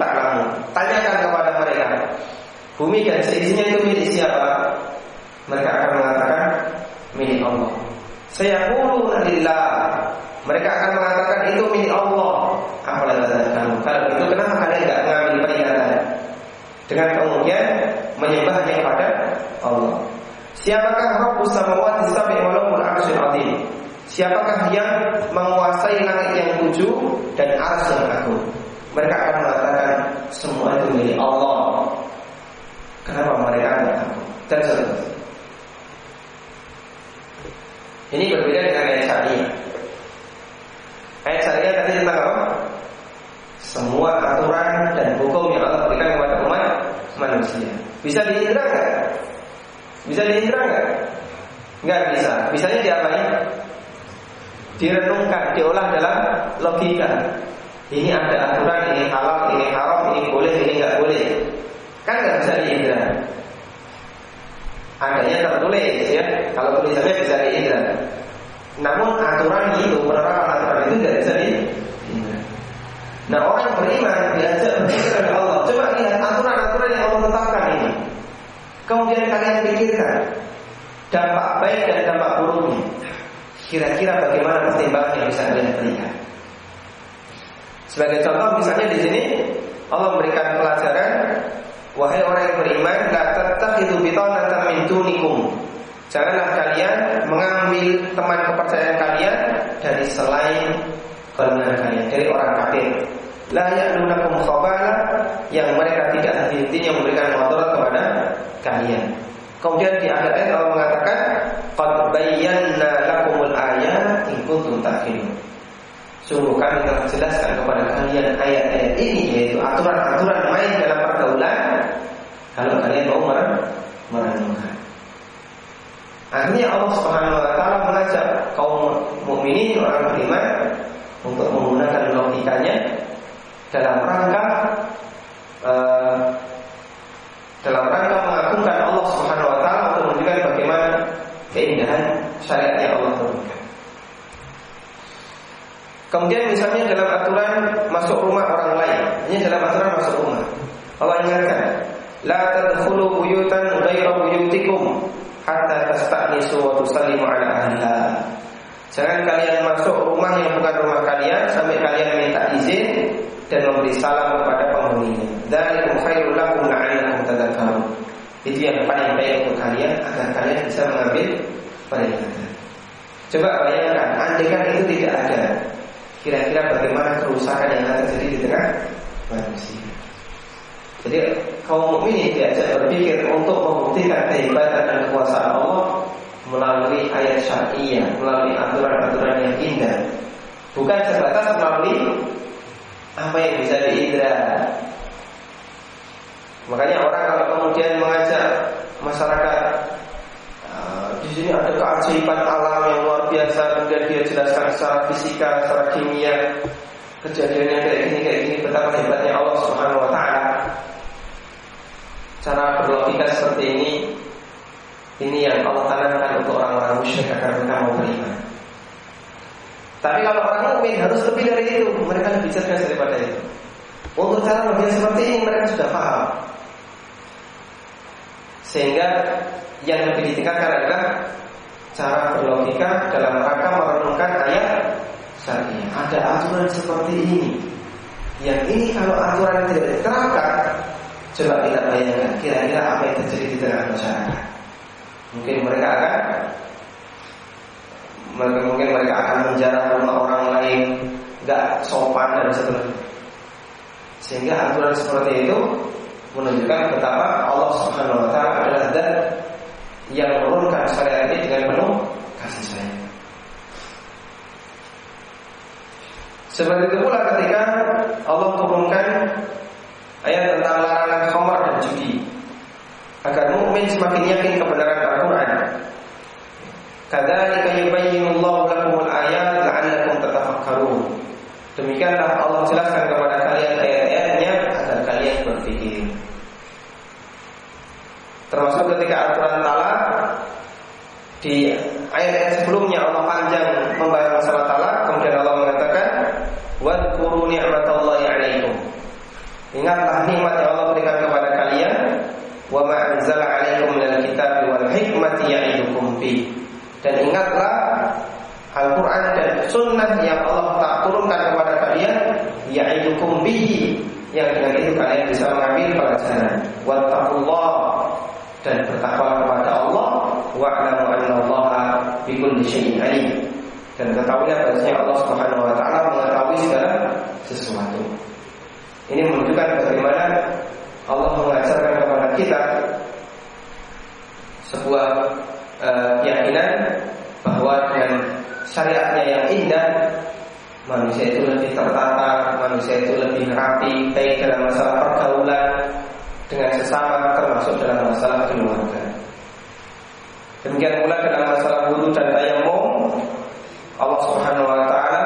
Tanyakan kepada mereka, bumi dan seisinya itu milik siapa? Mereka akan mengatakan milik Allah. Saya lillah. Mereka akan mengatakan itu milik Allah. Apalagi kamu. Kalau itu kenapa kalian tidak mengambil peringatan? Dengan kemudian menyembahnya kepada Allah. Siapakah Rabbus samawati sab'i wa lahul arsyul azim? Siapakah yang menguasai langit yang tujuh dan arsy yang agung? Mereka akan mengatakan semua itu milik Allah. Kenapa mereka tidak takut? Dan seterusnya. Ini berbeda dengan ayat syariah. Ayat syariah tadi tentang apa? Semua aturan dan hukum yang Allah berikan kepada umat manusia. Bisa diindra nggak? Bisa diindra nggak? Nggak bisa. Bisanya diapain? Direnungkan, diolah dalam logika. Ini ada aturan, ini halal, ini haram, ini boleh, ini nggak boleh. Kan nggak bisa diindra. Adanya tertulis ya. Kalau tulisannya bisa diindra. Namun aturan itu, penerapan aturan itu tidak bisa diindra. Nah orang beriman diajak berpikir oleh Allah. Coba lihat aturan-aturan yang Allah tetapkan ini. Kemudian kalian pikirkan dampak baik dan dampak buruknya. Kira-kira bagaimana pertimbangan yang bisa kalian berikan? Sebagai contoh misalnya di sini Allah memberikan pelajaran Wahai orang yang beriman La tattakhidu bitanatan min dunikum. Janganlah kalian mengambil teman kepercayaan kalian Dari selain golongan kalian Dari orang kafir. La ya'lunakum khabala Yang mereka tidak henti-hentinya memberikan mudarat kepada kalian. Kemudian di akhir ayat Allah mengatakan Qad bayyana lakumul ayat in kuntum Sungguh kami telah jelaskan kepada kalian ayat-ayat ini yaitu aturan-aturan main dalam pergaulan kalau kalian mau merenungkan. Akhirnya Allah Subhanahu wa taala mengajak kaum mukminin orang beriman untuk menggunakan logikanya dalam rangka uh, dalam rangka mengagungkan Allah Subhanahu wa taala untuk menunjukkan bagaimana keindahan syariat yang Allah turunkan. Kemudian misalnya dalam aturan masuk rumah orang lain, ini dalam aturan masuk rumah. Allah ingatkan, la tadkhulu buyutan ghayra buyutikum hatta tasta'nisu wa tusallimu. Jangan kalian masuk rumah yang bukan rumah kalian sampai kalian minta izin dan memberi salam kepada penghuninya. Dzalikum khairul lakum la'allakum tadhakkarun. Itu yang paling baik untuk kalian agar kalian bisa mengambil peringatan. Coba bayangkan, andai kan itu tidak ada, kira-kira bagaimana kerusakan yang akan terjadi di tengah manusia. Jadi kaum mukminin diajak berpikir untuk membuktikan kehebatan dan kekuasaan Allah melalui ayat syariah, melalui aturan-aturan yang indah. Bukan sebatas melalui apa yang bisa diindra. Makanya orang kalau kemudian mengajak masyarakat di sini ada keajaiban alam yang luar biasa Kemudian dia jelaskan secara fisika, secara kimia Kejadiannya kayak gini, kayak gini Betapa hebatnya Allah subhanahu wa ta'ala Cara berlogika seperti ini Ini yang Allah tanamkan untuk orang-orang musyrik Agar mereka mau beriman Tapi kalau orang mukmin harus lebih dari itu Mereka lebih cerdas daripada itu Untuk cara logika seperti ini mereka sudah paham Sehingga yang lebih ditingkatkan adalah cara berlogika dalam rangka merenungkan ayat syariah. Ada aturan seperti ini. Yang ini kalau aturan tidak diterapkan, coba kita bayangkan kira-kira apa yang terjadi di tengah masyarakat. Mungkin mereka akan mungkin mereka akan menjarah rumah orang lain, nggak sopan dan seterusnya. Sehingga aturan seperti itu menunjukkan betapa Allah Subhanahu wa taala adalah zat yang menurunkan syariat ini dengan penuh kasih sayang. Seperti itu pula ketika Allah turunkan ayat tentang larangan khamar dan judi agar mukmin semakin yakin kebenaran Al-Qur'an. Kadzalika yubayyinullahu lakumul ayat la'allakum tatafakkarun. Demikianlah Allah jelaskan kepada kalian ayat-ayatnya agar kalian berpikir. Termasuk ketika talak di ayat-ayat sebelumnya Allah panjang membahas masalah talak, kemudian Allah mengatakan, "Wadhkuru ni'matallahi 'alaikum." Ingatlah nikmat yang Allah berikan kepada kalian, wa ma anzala 'alaikum minal kitabi wal hikmati ya'idukum bi. Dan ingatlah Al-Quran dan Sunnah yang Allah tak turunkan kepada kalian Ya'idukum bihi Yang dengan itu kalian bisa mengambil pelajaran Wattaqullah dan bertakwa kepada Allah wa'lamu anna Allah. Dan ketahuilah bahwasanya Allah Subhanahu wa taala mengetahui segala sesuatu. Ini menunjukkan bagaimana Allah mengajarkan kepada kita sebuah keyakinan bahwa dengan syariatnya yang indah manusia itu lebih tertata, manusia itu lebih rapi, baik dalam masalah pergaulan, dengan sesama termasuk dalam masalah keluarga. Demikian pula dalam masalah wudhu dan tayamum Allah Subhanahu wa taala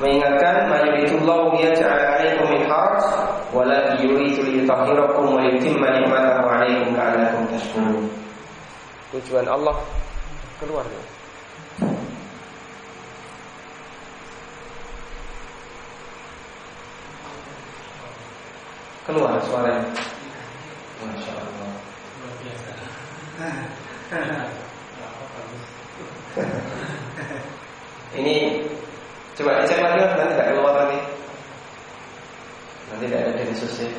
mengingatkan mayuridullahu yaj'al 'alaikum min haraj walakin yuridu liyutahhirakum wa yutimma ni'matahu 'alaikum la'allakum tashkurun. Tujuan Allah keluarga. Keluar suaranya. Masya Allah. Luar biasa. Ini coba dicek lagi nanti tidak keluar lagi. Nanti tidak ada dari sosial.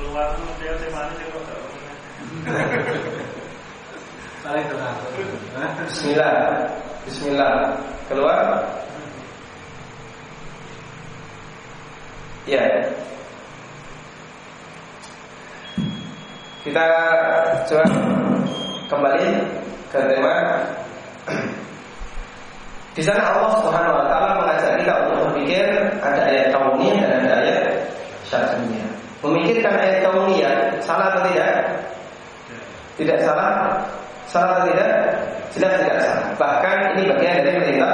Keluar tuh dia. Bismillah. Bismillah. Keluar. Ya. Kita coba kembali ke tema. Di sana Allah Subhanahu wa taala mengajak kita untuk berpikir ada ayat kauniyah dan ada ayat syar'iyah. Memikirkan ayat kauniyah salah atau tidak? Tidak salah. Salah atau tidak? Jelas tidak salah. Bahkan ini bagian dari perintah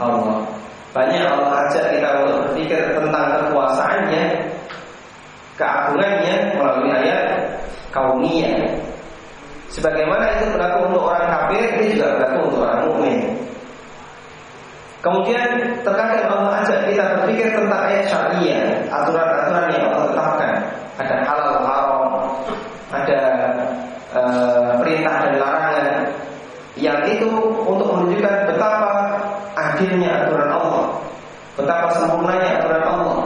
Allah. Banyak Allah ajak kita untuk berpikir tentang kekuasaannya, keagungannya melalui ayat kauniyah. Sebagaimana itu berlaku untuk orang kafir, ini juga berlaku untuk orang mukmin. Kemudian terkadang Allah ajak kita berpikir tentang ayat syariah, aturan-aturan yang sempurnanya aturan Allah.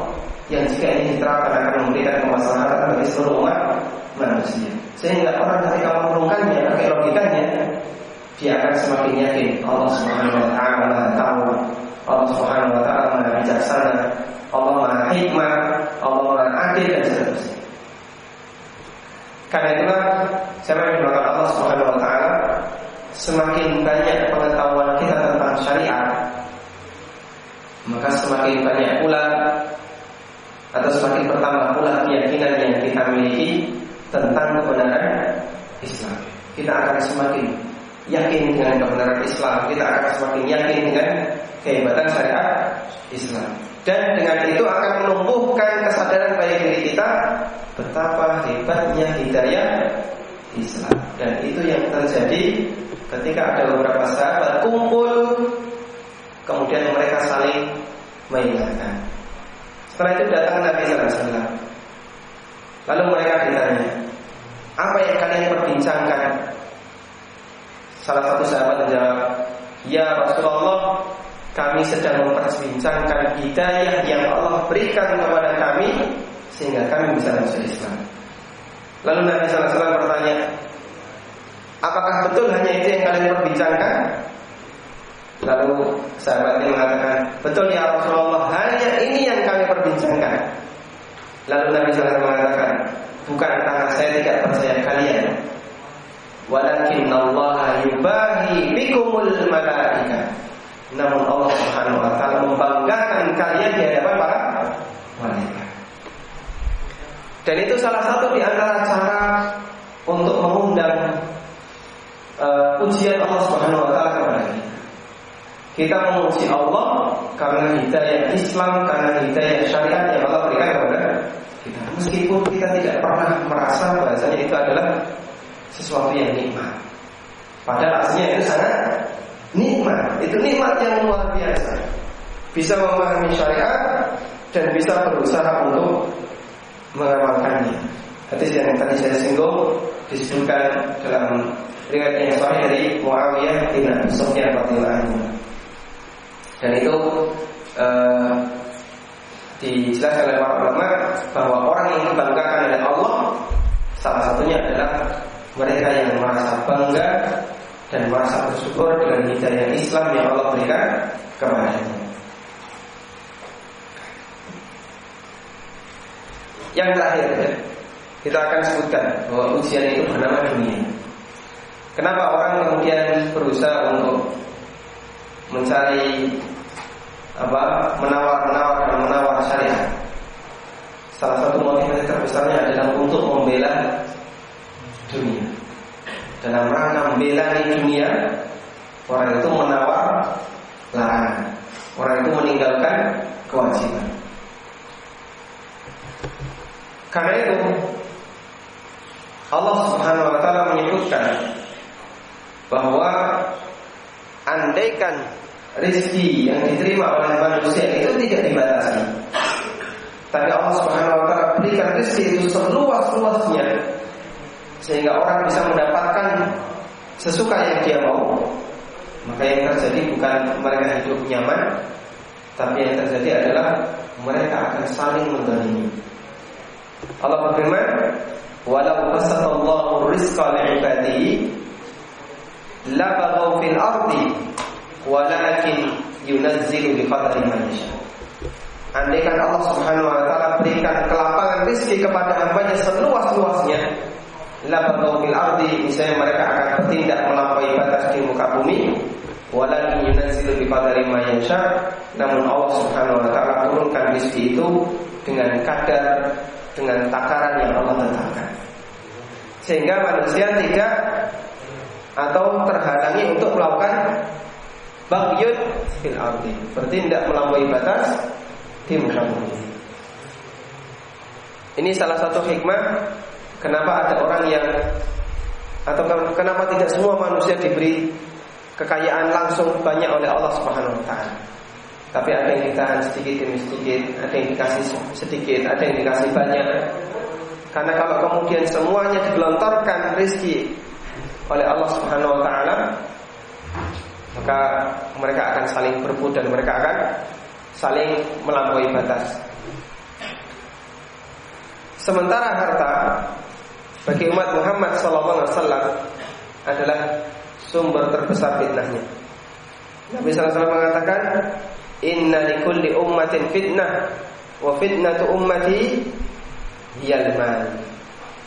Yang jika ini diterapkan akan memberikan kemaslahatan bagi seluruh umat manusia. Sehingga orang ketika merenungkannya pakai logikanya, dia akan semakin yakin Allah Subhanahu wa taala tahu, Allah Subhanahu wa taala Maha bijaksana, Allah Maha hikmah, Allah Maha adil dan seterusnya. Karena itulah siapa yang Allah Subhanahu wa taala semakin banyak pengetahuan kita tentang syariat maka semakin banyak pula atau semakin bertambah pula keyakinan yang kita miliki tentang kebenaran Islam. Kita akan semakin yakin dengan kebenaran Islam, kita akan semakin yakin dengan kehebatan syariat Islam. Dan dengan itu akan menumbuhkan kesadaran bagi diri kita betapa hebatnya hidayah Islam. Dan itu yang terjadi ketika ada beberapa sahabat kumpul kemudian mereka saling mengingatkan. Setelah itu datang Nabi SAW. Lalu mereka ditanya, apa yang kalian perbincangkan? Salah satu sahabat menjawab, Ya Rasulullah, kami sedang memperbincangkan hidayah yang Allah berikan kepada kami sehingga kami bisa masuk Islam. Lalu Nabi SAW bertanya, apakah betul hanya itu yang kalian perbincangkan? Lalu sahabatnya mengatakan, betul ya Rasulullah, hanya ini yang kami perbincangkan. Lalu Nabi SAW mengatakan, bukan karena saya tidak percaya kalian, walakin Allah yubahi bikumul malaika. Namun Allah Subhanahu wa taala membanggakan kalian di hadapan para malaikat. Dan itu salah satu di antara cara untuk mengundang uh, ujian Allah Subhanahu wa. Kita memuji Allah karena hidayah Islam, karena hidayah syariat yang Allah berikan kepada kita. Meskipun kita tidak pernah merasa bahasanya itu adalah sesuatu yang nikmat. Padahal aslinya itu sangat nikmat. Itu nikmat yang luar biasa. Bisa memahami syariat dan bisa berusaha untuk mengamalkannya. Hadis yang tadi saya singgung disebutkan dalam riwayat yang sahih dari Muawiyah bin Sufyan radhiyallahu anhu. Dan itu uh, dijelaskan oleh para ulama bahwa orang yang dibanggakan oleh Allah salah satunya adalah mereka yang merasa bangga dan merasa bersyukur dengan hidayah Islam yang Allah berikan kepadanya. Yang terakhir kita akan sebutkan bahwa ujian itu bernama dunia. Kenapa orang kemudian berusaha untuk mencari apa menawar-menawar dan menawar syariat. Salah satu motivasi terbesarnya adalah untuk membela dunia. Dalam rangka membela dunia, orang itu menawar larangan. Orang itu meninggalkan kewajiban. Karena itu Allah Subhanahu wa taala menyebutkan bahwa andaikan rizki yang diterima oleh manusia itu tidak dibatasi. Tapi Allah Subhanahu wa taala berikan rizki itu seluas-luasnya sehingga orang bisa mendapatkan sesuka yang dia mau. Maka yang terjadi bukan mereka hidup nyaman, tapi yang terjadi adalah mereka akan saling mendolimi. Allah berfirman, "Walau basatallahu rizqa li'ibadihi labaghaw fil ardi walakin yunazzilu biqadri ma yasha." Andaikan Allah Subhanahu wa taala berikan kelapangan rezeki kepada hambanya seluas-luasnya, labaghaw fil ardi, misalnya mereka akan bertindak melampaui batas di muka bumi, walakin yunazzilu biqadri ma yasha, namun Allah Subhanahu wa taala turunkan rezeki itu dengan kadar dengan takaran yang Allah tetapkan. Sehingga manusia tidak atau terhalangi untuk melakukan bagyut fil ardi, bertindak melampaui batas di muka bumi. Ini salah satu hikmah kenapa ada orang yang atau kenapa tidak semua manusia diberi kekayaan langsung banyak oleh Allah Subhanahu wa taala. Tapi ada yang ditahan sedikit demi sedikit, ada yang dikasih sedikit, ada yang dikasih banyak. Karena kalau kemudian semuanya digelontorkan rezeki oleh Allah Subhanahu wa taala, maka mereka akan saling berebut dan mereka akan saling melampaui batas. Sementara harta bagi umat Muhammad SAW adalah sumber terbesar fitnahnya. Nabi SAW mengatakan, Inna likulli ummatin fitnah wa fitnatu ummati hiyal mal.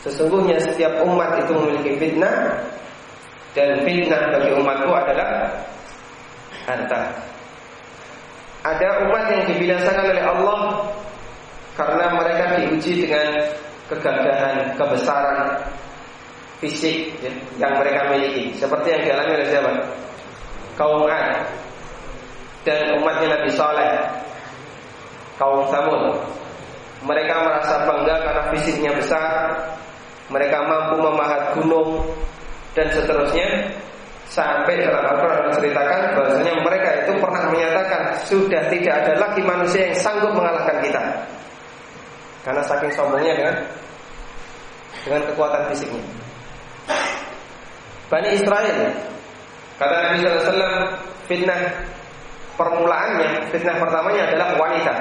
Sesungguhnya setiap umat itu memiliki fitnah dan fitnah bagi umatku adalah harta. Ada umat yang dibinasakan oleh Allah karena mereka diuji dengan kegagahan, kebesaran fisik ya, yang mereka miliki, seperti yang dialami oleh siapa? Kaum Ad dan umatnya Nabi Saleh, kaum Samud. Mereka merasa bangga karena fisiknya besar, mereka mampu memahat gunung dan seterusnya sampai dalam Al-Quran menceritakan bahwasanya mereka itu pernah menyatakan sudah tidak ada lagi manusia yang sanggup mengalahkan kita karena saking sombongnya dengan dengan kekuatan fisiknya. Bani Israel kata Nabi SAW fitnah permulaannya fitnah pertamanya adalah wanita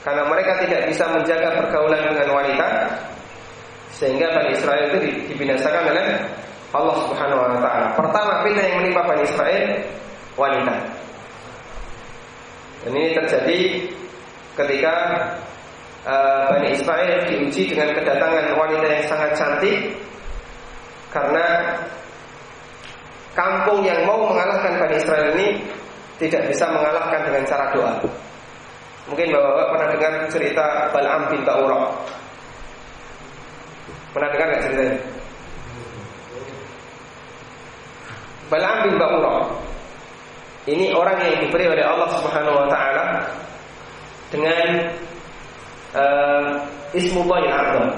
karena mereka tidak bisa menjaga pergaulan dengan wanita sehingga Bani Israel itu dibinasakan oleh Allah Subhanahu wa taala. Pertama fitnah yang menimpa Bani Israel wanita. Dan ini terjadi ketika uh, Bani Israel diuji dengan kedatangan wanita yang sangat cantik karena kampung yang mau mengalahkan Bani Israel ini tidak bisa mengalahkan dengan cara doa. Mungkin bapak-bapak pernah dengar cerita Bal'am bin Ba'urah. Pernah dengar nggak ceritanya? Bal'am bin Ba'urah Ini orang yang diberi oleh Allah Subhanahu wa taala dengan uh, Ismullah al-Azam.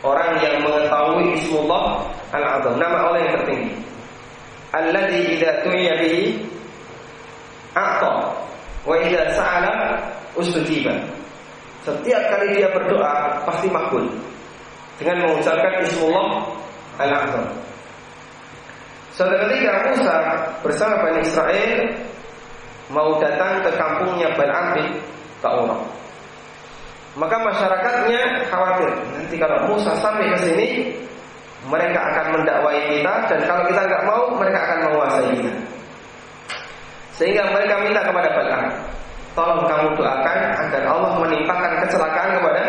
Orang yang mengetahui Ismullah al-Azam, nama Allah yang tertinggi. Alladzi idza tu'iya bihi a'ta wa idza sa'ala ustujiba. Setiap kali dia berdoa pasti makbul dengan mengucapkan Ismullah al-Azam. Suatu ketika Musa bersama Bani Israel mau datang ke kampungnya Bal'am bin. Maka masyarakatnya khawatir nanti kalau Musa sampai ke sini mereka akan mendakwai kita dan kalau kita nggak mau mereka akan menguasai kita. Sehingga mereka minta kepada Bal'am, tolong kamu doakan agar Allah menimpakan kecelakaan kepada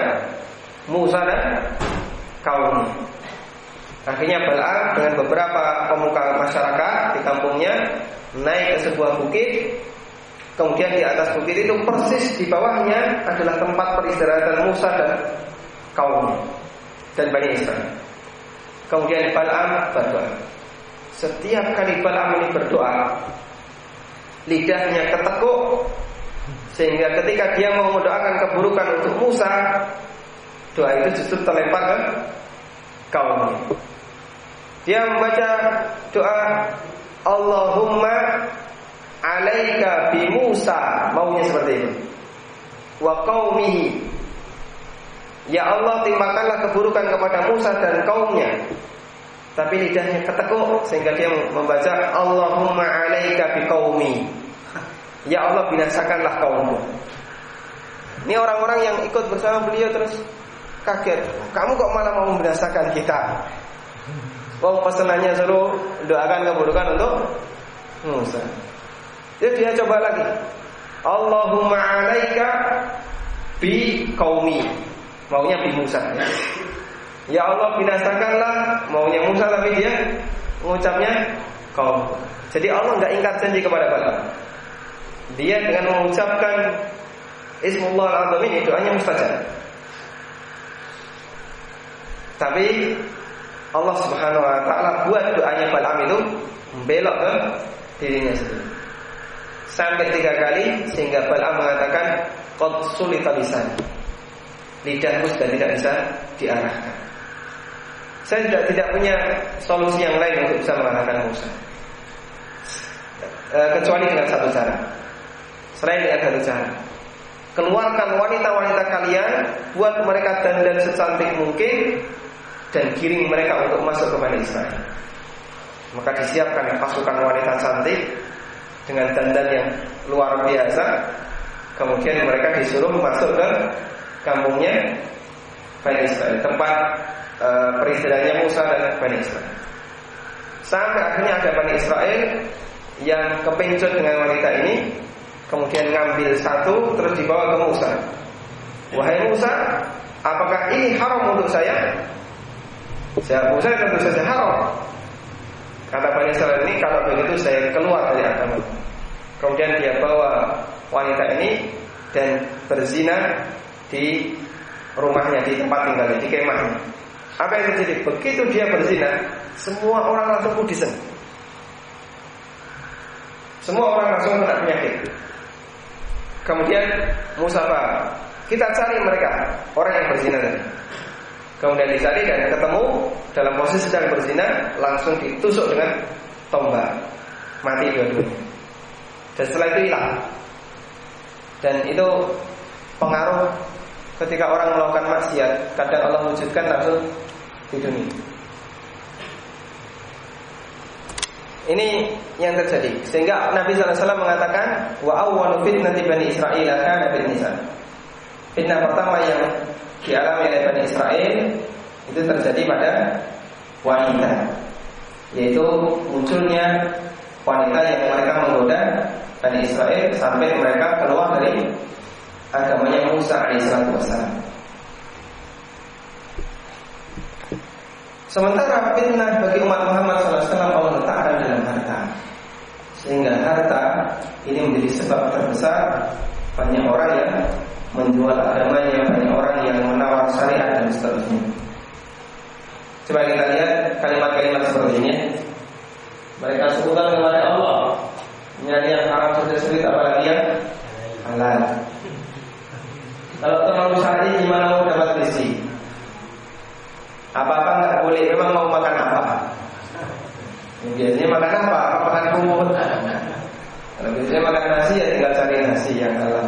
Musa dan kaumnya. Akhirnya Bal'am dengan beberapa pemuka masyarakat di kampungnya naik ke sebuah bukit. Kemudian di atas bukit itu persis di bawahnya adalah tempat peristirahatan Musa dan kaumnya dan Bani Israel. Kemudian Bal'am berdoa. Setiap kali Bal'am ini berdoa, lidahnya ketekuk sehingga ketika dia mau mendoakan keburukan untuk Musa, doa itu justru terlempar ke kaumnya. Dia membaca doa Allahumma alaika bi Musa. Maunya seperti itu. Wa qaumihi. Ya Allah timpakanlah keburukan kepada Musa dan kaumnya. Tapi lidahnya ketekuk sehingga dia membaca Allahumma alaika bi qaumi. Ya Allah binasakanlah kaummu. Ini orang-orang yang ikut bersama beliau terus kaget kamu kok malah mau membinasakan kita Wong pesenannya suruh doakan keburukan untuk Musa. Jadi dia coba lagi. Allahumma alaika bi kaumi. Maunya bi Musa. Ya, ya Allah binasakanlah maunya Musa tapi dia mengucapnya kaum. Jadi Allah nggak ingkar janji kepada Balaam. Dia dengan mengucapkan Ismullah al-Azam ini doanya mustajab. Tapi Allah Subhanahu wa taala buat doanya Balaam itu membelok ke dirinya sendiri. Sampai tiga kali sehingga Balaam mengatakan qad sulita lisan. Lidahku sudah tidak bisa diarahkan. Saya tidak tidak punya solusi yang lain untuk bisa mengalahkan Musa. E, kecuali dengan satu cara. Selain dengan satu cara. Keluarkan wanita-wanita kalian, buat mereka dandan secantik mungkin, dan kirim mereka untuk masuk ke Bani Israel. Maka disiapkan pasukan wanita cantik dengan dandan yang luar biasa. Kemudian mereka disuruh masuk ke kampungnya Bani Israel, tempat e, peristilahannya Musa dan Bani Israel. Sampai akhirnya ada Bani Israel yang kepencut dengan wanita ini, kemudian ngambil satu terus dibawa ke Musa. Wahai Musa, apakah ini haram untuk saya? Saya Musa tentu saja haram. Kata Bani Israel ini kalau begitu saya keluar dari agama. Kemudian dia bawa wanita ini dan berzina di rumahnya di tempat tinggalnya di kemahnya. Apa yang terjadi? Begitu dia berzina, semua orang langsung kudisen. Semua orang langsung kena penyakit. Kemudian Musa kita cari mereka orang yang berzina tadi. Kemudian dicari dan ketemu dalam posisi sedang berzina langsung ditusuk dengan tombak mati dua-duanya. Dan setelah itu hilang. Dan itu pengaruh ketika orang melakukan maksiat, kadang Allah wujudkan langsung di dunia. Ini yang terjadi. Sehingga Nabi SAW mengatakan, wa awwalu fitnati bani Israel kana. Fitnah pertama yang dialami oleh Bani Israel itu terjadi pada wanita yaitu munculnya wanita yang mereka menggoda Bani Israel sampai mereka keluar dari agamanya Musa alaihissalam. Sementara fitnah bagi umat Muhammad SAW Allah letakkan dalam harta Sehingga harta ini menjadi sebab terbesar Banyak orang yang menjual agamanya banyak orang yang menawar syariat dan seterusnya. Coba kita lihat kalimat-kalimat seperti ini. Mereka sebutkan kepada Allah Nyanyi yang haram sudah sulit apalagi yang halal Kalau terlalu sehari gimana mau dapat isi Apa-apa nggak boleh Memang mau makan apa Biasanya makan apa? Makan kumut Kalau biasanya makan nasi ya nasi yang halal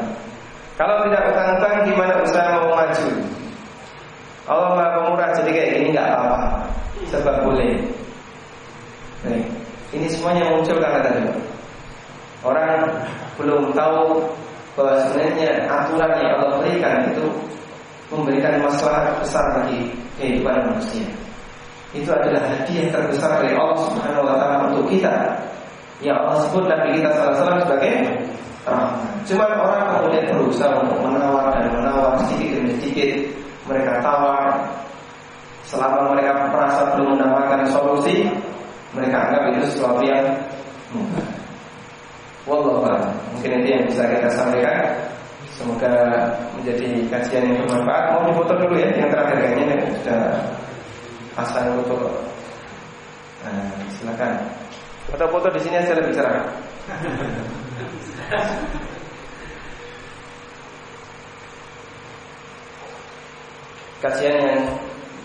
kalau tidak utang-utang gimana usaha mau maju? Allah maha pemurah jadi kayak gini nggak apa-apa sebab boleh. Nih, ini semuanya muncul karena tadi orang belum tahu bahwa sebenarnya aturan yang Allah berikan itu memberikan masalah besar bagi kehidupan manusia. Itu adalah hadiah terbesar dari Allah Subhanahu wa taala untuk kita. Yang Allah sebut Nabi kita salah sebagai Cuma orang kemudian berusaha untuk menawar dan menawar sedikit demi sedikit mereka tawar. Selama mereka merasa belum mendapatkan solusi, mereka anggap itu sesuatu yang. Wallahu Mungkin itu yang bisa kita sampaikan. Semoga menjadi kajian yang bermanfaat. Mau difoto dulu ya yang terakhir kayaknya sudah pasang foto. Nah, silakan. Foto-foto di sini aja lebih cerah. kajian yang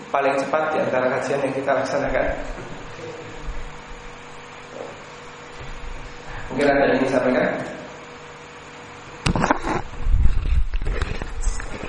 paling cepat di antara kajian yang kita laksanakan. Mungkin ada yang ingin disampaikan?